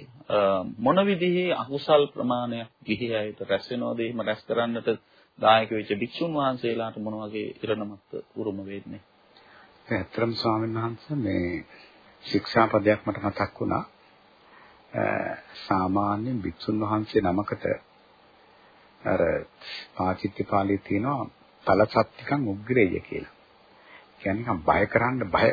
Speaker 1: මොන විදිහේ අකුසල් ප්‍රමාණයක් ගිහි අයට රැස් වෙනවද එහෙම රැස් කරන්නට දායක වෙච්ච භික්ෂුන් වහන්සේලාට මොන වගේ ඉරණමත් උරුම වෙන්නේ?
Speaker 2: ඇත්තටම ස්වාමීන් වහන්සේ මේ ශික්ෂාපදයක් මට මතක් වුණා. සාමාන්‍ය භික්ෂුන් වහන්සේ නමකට අර පාචිත්‍ය පාළියේ තියෙනවා තලසත්තිකං උග්‍රේය කියලා. කියන්නේ බය කරන්න බය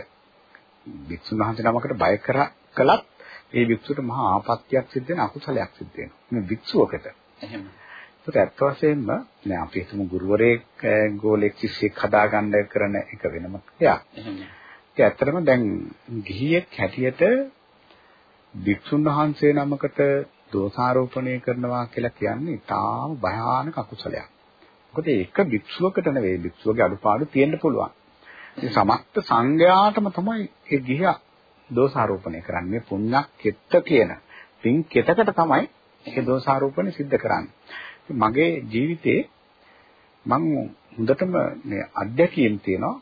Speaker 2: වික්ෂුන් වහන්සේ නමකට බය කරා කළත් ඒ වික්ෂුවට මහා ආපත්‍යක් සිද්ධ වෙන අකුසලයක් සිද්ධ වෙනවා. මේ වික්ෂුවකට.
Speaker 1: එහෙම.
Speaker 2: ඒකට ඇත්ත වශයෙන්ම දැන් අපි හිතමු ගුරුවරයෙක් ගෝලෙක් ශිෂ්‍යෙක් හදාගන්න කරන එක වෙනම දෙයක්.
Speaker 1: එහෙම.
Speaker 2: ඒක ඇත්තටම දැන් ගිහියෙක් හැටියට වික්ෂුන් වහන්සේ නමකට දෝෂාරෝපණය කරනවා කියලා කියන්නේ ඊටාම භයානක අකුසලයක්. මොකද ඒක භික්ෂුවකට නෙවෙයි භික්ෂුවගේ අඩුපාඩු තියෙන්න පුළුවන්. මේ සමස්ත සංඝයාටම තමයි ඒ ගිහියා දෝෂාරෝපණය කරන්නේ. මේ පුණ්‍යක් කෙත්ත කියන පින් කෙතකට තමයි ඒ දෝෂාරෝපණය සිද්ධ කරන්නේ. මගේ ජීවිතේ මම හොඳටම මේ අත්දැකීම් තියෙනවා.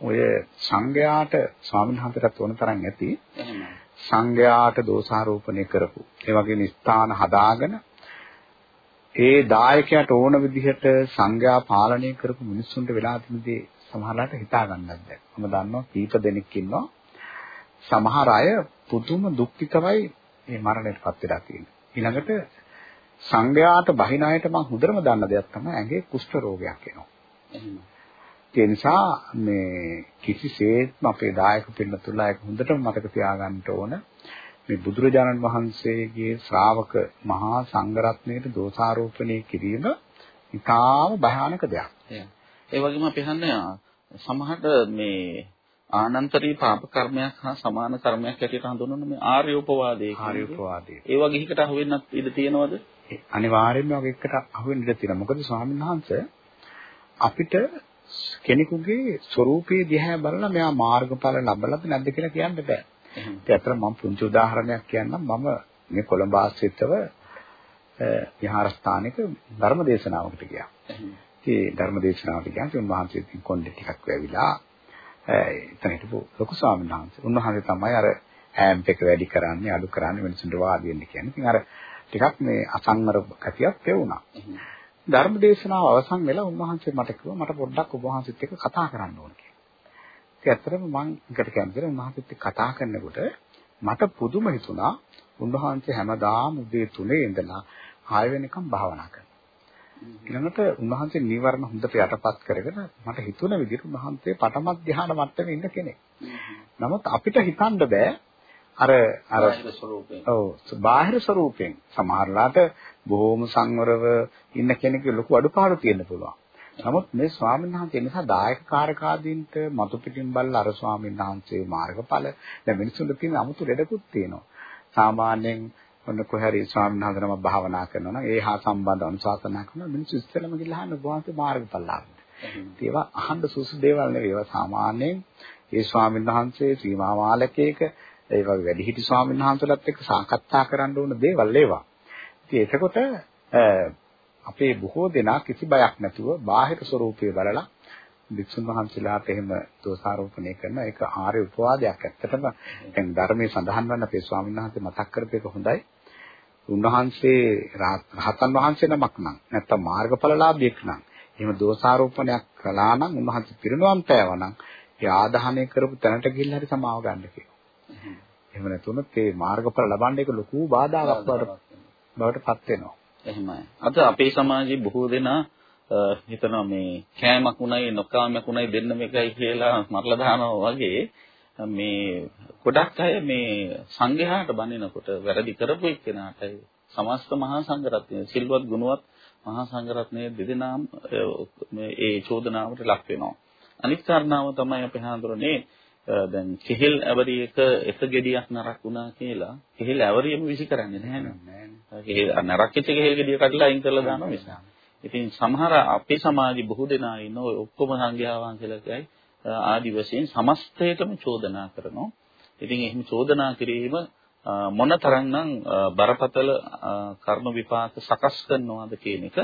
Speaker 2: ඔය සංඝයාට ස්වාමීන් වහන්සේට ඕන තරම් ඇති. සංඝයාට දෝෂාරෝපණය කරපු. ඒ වගේම ස්ථාන හදාගෙන ඒ දායකයාට ඕන විදිහට සංඝයා පාලනය කරපු මිනිස්සුන්ට වෙලා තියෙන දේ සමහරවිට හිතා ගන්නත් බැහැ. මම දන්නවා කීප දෙනෙක් ඉන්නවා. සමහර අය පුදුම දුක්ඛිතවයි මේ මරණයටපත් වෙලා තියෙන්නේ. ඊළඟට සංඝයාට බහින අයට මම හොඳටම දන්න දෙයක් තමයි ඇඟේ කුෂ්ඨ රෝගයක් එනවා. ඒ නිසා මේ කිසිසේත්ම අපේ දායක පින්නතුලා ඒක හොඳටම මතක තියාගන්න ඕන. මේ බුදුරජාණන් වහන්සේගේ ශ්‍රාවක මහා සංඝරත්නයට දෝෂාරෝපණය කිරීම ඉතාම භයානක දෙයක්.
Speaker 1: ඒ වගේම අපි හන්නේ සමහරට මේ ආනන්තරී පාප කර්මයක් හා සමාන කර්මයක් ඇටියට හඳුන්වන මේ ආර්යෝපවාදයේ
Speaker 2: ආර්යෝපවාදයේ
Speaker 1: ඒ වගේ එකකට අහු වෙන්නත් ඉඩ තියෙනවද?
Speaker 2: අනිවාර්යයෙන්ම වගේ එකකට අහු වෙන්න ඉඩ තියෙනවා. මොකද ස්වාමීන් වහන්සේ අපිට කෙනෙකුගේ ස්වરૂපයේ දිහා බලලා මෙයා මාර්ගඵල ලබලාද නැද්ද කියලා කියන්න බෑ. ඒ අතර මම පුංචි උදාහරණයක් කියන්නම් මම මේ කොළඹ ආශ්‍රිතව විහාරස්ථානයක ධර්ම දේශනාවකට ගියා. ඒ ධර්ම දේශනාවට ගියාම උන්වහන්සේ ඉතින් කොණ්ඩේ ටිකක් වැවිලා එතන හිටපු ලොකු ස්වාමීන් වහන්සේ. උන්වහන්සේ තමයි අර ඈම්ප් එක වැඩි කරන්නේ අඩු කරන්නේ මිනිසුන්ට වාඩි වෙන්න කියන්නේ. ඉතින් අර ටිකක් මේ අසංවර ගතියක් පෙවුණා. ධර්ම දේශනාව අවසන් වෙලා උන්වහන්සේ මට කිව්වා මට පොඩ්ඩක් ඔබ වහන්සේත් එක්ක කතා කරන්න ඕන කියලා. ඒක ඇත්තටම මම එකට උන්වහන්සේත් එක්ක කතා කරනකොට මට පුදුම හිතුණා උන්වහන්සේ හැමදාම උදේ 3 ඉඳලා 6 වෙනකම් භාවනා කරනවා. ඊළඟට උන්වහන්සේ නීවරණ හොඳට යටපත් කරගෙන මට හිතුණ විදිහට උන්වහන්සේ පටම ධ්‍යාන මට්ටමේ ඉන්න කෙනෙක්. නමුත් අපිට හිතන්න බෑ අර අර ඔව් බාහිර ස්වරූපයෙන් සමහරලාට බොහොම සංවරව ඉන්න කෙනෙකුගේ ලොකු අඩුපාඩු තියෙන්න පුළුවන්. නමුත් මේ ස්වාමීන් වහන්සේ නිසා දායක කාරකාදීන්ට මතු පිටින් බලලා අර ස්වාමීන් වහන්සේ මාර්ගඵල දැන් මිනිසුන්ට තියෙන 아무තු ලෙඩකුත් තියෙනවා. සාමාන්‍යයෙන් ඔන්න කොහරි ස්වාමීන් වහන්සේනම භාවනා කරනවා නම් ඒ හා සම්බන්ධ අනුශාසනා කරනවා මිනිස්සු ඉස්සෙල්ලම ගිහලා අහන්න වහන්සේ මාර්ගඵල ලාභ. ඒවා අහන්න සුසු දේවල් නෙවෙයි. ඒවා සාමාන්‍යයෙන් ඒ ස්වාමීන් වහන්සේ සීමා මාලකයක ඒ වගේ වැඩිහිටි ස්වාමීන් වහන්සේලාත් එක්ක සාකච්ඡා කරන්න ඕන දේවල් ඒවා. ඉතින් එතකොට අපේ බොහෝ දෙනා කිසි බයක් නැතුව බාහිර ස්වરૂපය බලලා වික්ෂුන් වහන්සේලාට එහෙම දෝෂාරෝපණය කරන ඒක ආර්ය උපවාදයක්. ඇත්තටම දැන් ධර්මයේ සඳහන් වන අපේ ස්වාමීන් වහන්සේ මතක් කරපේක හොඳයි. උන්වහන්සේ රහතන් වහන්සේ නමක් නම් නැත්තම් මාර්ගඵලලාභියෙක් නම් එහෙම දෝෂාරෝපණයක් කළා නම් උන්වහන්සේ පිරිනුවම් පෑවා නම් ඒ ආදාහනය කරපු තැනට ගිහිල්ලා හරි සමාව ගන්න කියලා. එහෙම නැතුනොත් ඒ මාර්ගඵල ලබන්න එක ලොකු බාධාවක් බවට පත් වෙනවා.
Speaker 1: එහෙමයි. අද අපේ සමාජයේ බොහෝ දෙනා හිතනවා මේ කෑමක් උණයි නොකාමයක් උණයි දෙන්නම එකයි කියලා මරලා දානවා වගේ මේ ගොඩක් අය මේ සංඝයාට බඳිනකොට වැරදි කරපු එක්කෙනාට සමස්ත මහා සංඝරත්නය සිල්වත් ගුණවත් මහා සංඝරත්නයේ දෙදෙනාම ඒ චෝදනාවට ලක් වෙනවා. අනිත් කාරණාව තමයි අපි හඳුරන්නේ දැන් කෙහෙල් ඇවරියක එක ගෙඩියක් නරක් වුණා කියලා කෙහෙල් ඇවරියම විසි කරන්නේ නැහැ නේද? කෙහෙල් නරක් වෙච්ච කෙහෙල් ගෙඩිය කඩලා අයින් කරලා දානවා මිස. ඉතින් සමහර අපේ සමාජයේ බොහෝ දෙනා ඉන්න ඔය ඔක්කොම සංඝයා වහන්සේලායි ආදි වශයෙන් සමස්තයටම චෝදනා කරනවා. ඉතින් එහෙම චෝදනා කිරීම මොනතරම්නම් බරපතල කර්ම විපාක සකස් කරනවද කියන එක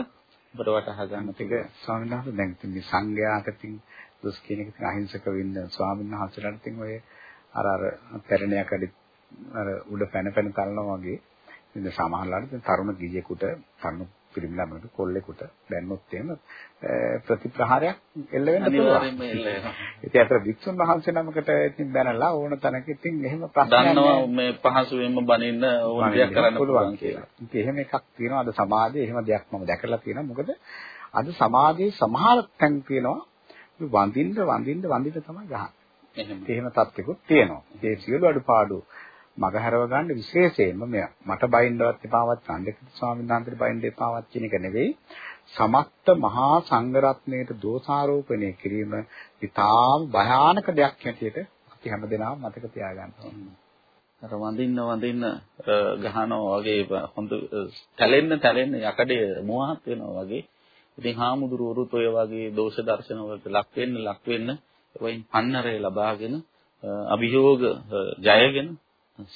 Speaker 1: ඔබට වටහා ගන්න
Speaker 2: ටික ස්වාමීන් වහන්සේ දැන් ඉතින් සංඝයාට ඉතින් දොස් කියන එක ඉතින් අහිංසක වෙන්න ස්වාමීන් වහන්සේලාට ඉතින් ඔය අර අර පැරණයක් අඩි අර උඩ පැන පැන තලනවා වගේ ඉතින් සමහරවිට ඉතින් තරුණ ගිහියෙකුට තරුණ පිරිමි ළමයෙකුට කොල්ලෙකුට දැන්නොත් එහෙම ප්‍රතිප්‍රහාරයක් එල්ල වෙන්න පුළුවන්. ඉතින් අතර වික්ෂුන් වහන්සේ නමකට ඉතින් දැනලා ඕන තැනක ඉතින් එහෙම
Speaker 1: ප්‍රශ්නයක් දන්නවා මේ පහසුවෙන්ම බනින්න ඕන දෙයක් කරන්න පුළුවන්
Speaker 2: කියලා. ඉතින් එහෙම එකක් තියෙනවා අද සමාජයේ එහෙම දෙයක් මම දැකලා තියෙනවා. මොකද අද සමාජයේ සමහර තැන් තියෙනවා වඳින්න වඳින්න වඳින්න තමයි ගහන්නේ. එහෙම. එහෙම තත්ත්වෙකුත් තියෙනවා. ඒ සියලු අඩුපාඩු මගහැරව ගන්න විශේෂයෙන්ම මෙය මට බයින්දවත් එපාවත් චන්දකිත ස්වාමීන් වහන්සේට බයින්ද එපාවත් කියන එක නෙවෙයි සමස්ත මහා සංඝරත්නයට දෝෂාරෝපණය කිරීම ඉතාම භයානක දෙයක් හැටියට අපි හැමදෙනාම මතක තියාගන්න ඕනේ.
Speaker 1: අර වඳින්න වඳින්න ගහනවා වගේ හොඳ තැලෙන්න තැලෙන්න යකඩේ මොහත් වෙනවා වගේ. ඉතින් හාමුදුරුවරුත් ඔය වගේ දෝෂ දර්ශන වලට ලක් වෙන්න ලක් වෙන්න වයින් පන්නරය ලබාගෙන අභියෝග ජයගෙන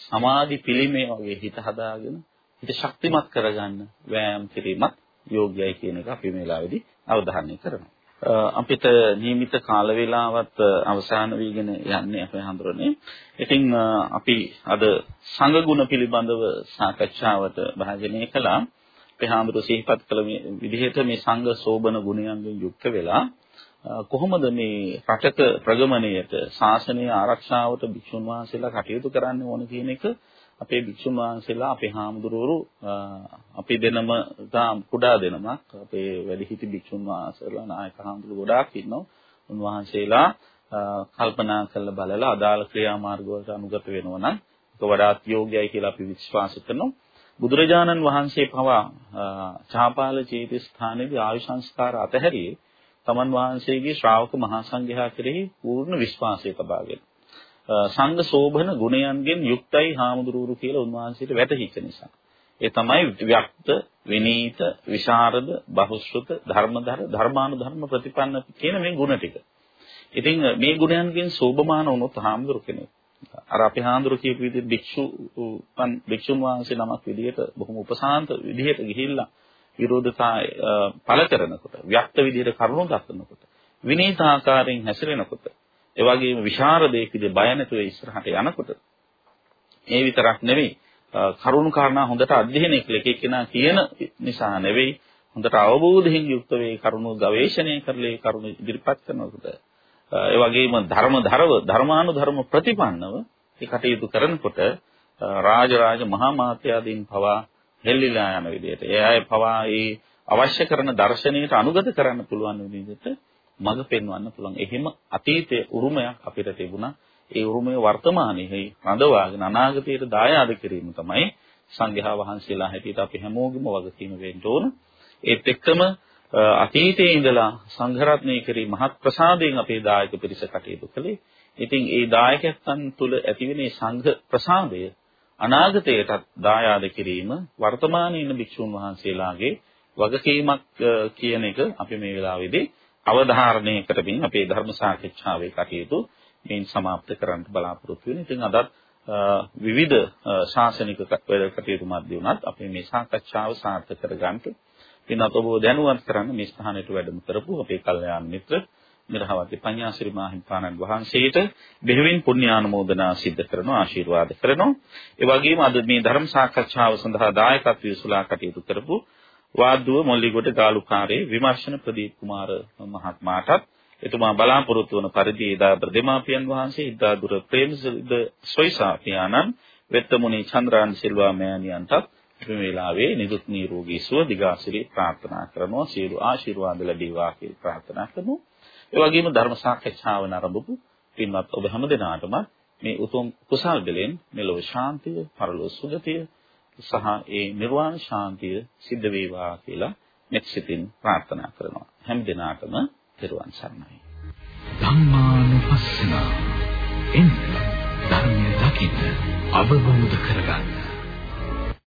Speaker 1: සමාධි පිළිමේ වගේ හිත හදාගෙන හිත ශක්තිමත් කරගන්න වෑයම් කිරීමත් යෝග්‍යයි කියන එක අපි මේ වෙලාවේදී අවධාරණය කරනවා. අපිට නියමිත කාල වේලාවත් අවසන් වීගෙන යන්නේ අපේ හඳුරන්නේ. ඉතින් අපි අද සංඝ ගුණ පිළිබඳව සාකච්ඡාවට භාජනය කළා. අපේ හඳුර සිහිපත් කළ විදිහට මේ සංඝ සෝබන ගුණයන්ගෙන් යුක්ත වෙලා කොහොමද මේ රටක ප්‍රගමණයට ශාසනීය ආරක්ෂාවට භික්ෂුන් වහන්සේලා කටයුතු කරන්න ඕන කියන එක අපේ භික්ෂුන් වහන්සේලා අපේ හාමුදුරුවෝ අපි දෙනම තාම කුඩා දෙනමක් අපේ වැඩිහිටි භික්ෂුන් වහන්සේලා නායක හාමුදුරුවෝ ගොඩාක් ඉන්නවා. උන්වහන්සේලා කල්පනා කරලා බලලා අදාළ ක්‍රියාමාර්ග වලට අනුගත වෙනවා නම් ඒක වඩාත් යෝග්‍යයි කියලා අපි විශ්වාස කරනවා. බුදුරජාණන් වහන්සේ පවා චාපාල චේති ස්ථානයේදී ආයු සංස්කාර අතහැරියේ තමන් වහන්සේගේ ශ්‍රාවක මහා සංඝයා කෙරෙහි පූර්ණ විශ්වාසය තබාගෙන සංඝ සෝභන ගුණයන්ගෙන් යුක්තයි හාමුදුරුවරු කියලා උන්වහන්සේට වැටහිච්ච නිසා. ඒ තමයි ව්‍යක්ත, විනීත, විශාරද, බහුශ්‍රත, ධර්මදර, ධර්මානුධර්ම ප්‍රතිපන්න කියන මේ ගුණ ටික. ඉතින් මේ ගුණයන්ගෙන් සෝභමාන වුණොත් හාමුදුරු කෙනෙක්. අර අපි හාමුදුරු කියපු විදිහට භික්ෂු භික්ෂුන් වහන්සේ නමක් විදිහට බොහොම උපසාන්ත විදිහට ගිහිල්ලා විරෝධතා පළ කරනකොට, ව්‍යක්ත විදිහට කරුණු දක්වනකොට, විනීත ආකාරයෙන් හැසිරෙනකොට ඒ වගේම විශාරදයක විදිහ බය නැතුව ඉස්සරහට යනකොට ඒ විතරක් නෙවෙයි කරුණු කාරණා හොඳට අධ්‍යයනය කළ එක එක්කෙනා කියන නිසා නෙවෙයි හොඳට අවබෝධයෙන් යුක්ත වේ කරුණු ගවේෂණය කරලා ඒ කරුණු ඉදිරිපත් කරනකොට ඒ වගේම ධර්ම ධරව ධර්මානුධර්ම ප්‍රතිපන්නව ඒ කටයුතු කරනකොට රාජරාජ මහා මාත්‍යාදීන් පවා හෙල්ලිලා යන විදිහට ඒ අය පවා ඒ අවශ්‍ය කරන දර්ශනීයට අනුගත කරන්න පුළුවන් විදිහට මඟ පෙන්වන්න පුළුවන්. එහෙම අතීතයේ උරුමයක් අපිට තිබුණා. ඒ උරුමය වර්තමානයේ රඳවාගෙන අනාගතයට දායාද කිරීම තමයි සංඝයා වහන්සේලා හැටියට අපි හැමෝගෙම වගකීම වෙන්න ඕන. ඒත් එක්කම අතීතයේ ඉඳලා සංඝරත්නය කරී මහත් ප්‍රසාදයෙන් අපේ දායක පිරිස කටයුතු කළේ. ඉතින් ඒ දායකයන් තුල ඇතිවෙන සංඝ ප්‍රසාදය අනාගතයටත් දායාද කිරීම වර්තමානයේ ඉන්න භික්ෂුන් වහන්සේලාගේ වගකීමක් කියන එක අපි මේ වෙලාවේදී අවධාරණය කරමින් අපේ ධර්ම සාකච්ඡාවේ කටයුතු මේන් સમાප්ත කරන්න බලාපොරොත්තු වෙන. ඉතින් අදත් විවිධ ශාසනික වැඩ කටයුතු මැද වුණත් අපි මේ සාකච්ඡාව සාර්ථක කරගන්න පින්වත් ඔබ දැනුවත් කරන්න මේ ස්ථානයට වැඩම කරපු අපේ කල්යාණ මිත්‍ර මිරහවති පඤ්ඤාසිරි මාහිම්පාණන් වහන්සේට බෙහෙවින් පුණ්‍යානුමෝදනා සිද්ධ කරන ආශිර්වාද කරනවා. ඒ වගේම අද මේ ධර්ම සාකච්ඡාව සඳහා දායකත්වයේ සුලා කටයුතු කරපු වාද්දුව මොල්ලිගොඩ ගාලුකාරේ විමර්ශන ප්‍රදීප් කුමාර මහත්මයාටත් එතුමා බලාපොරොත්තු වන පරිදි එදා ප්‍රදේමාපියන් වහන්සේ ඉද්දාදුර ප්‍රේමසිරිද සොයිසා පියාණන් වෙත්තමුණි චන්ද්‍රාන් සිල්වා මෑණියන්ටත් මේ වෙලාවේ නිදුක් නිරෝගී සුව දිගාසිරි ප්‍රාර්ථනා කරනවා සියලු ආශිර්වාද ලැබේවා කියලා ප්‍රාර්ථනා කරනවා ඒ වගේම ධර්ම සාකච්ඡාව නරඹපු පින්වත් ඔබ හැම දිනාටම මේ උතුම් කුසල් දෙලෙන් මෙලොව ශාන්තිය පරලොව සුගතිය සහ ඒ නිර්වාණ ශාන්තිය සිද්ධ වේවා කියලා මෙත් සිතින් ප්‍රාර්ථනා කරනවා. හැම දිනාටම පෙරවන් සරණයි.
Speaker 3: ධම්මානුපස්සන එන්න ධර්මය දකින්න අවබෝධ කරගන්න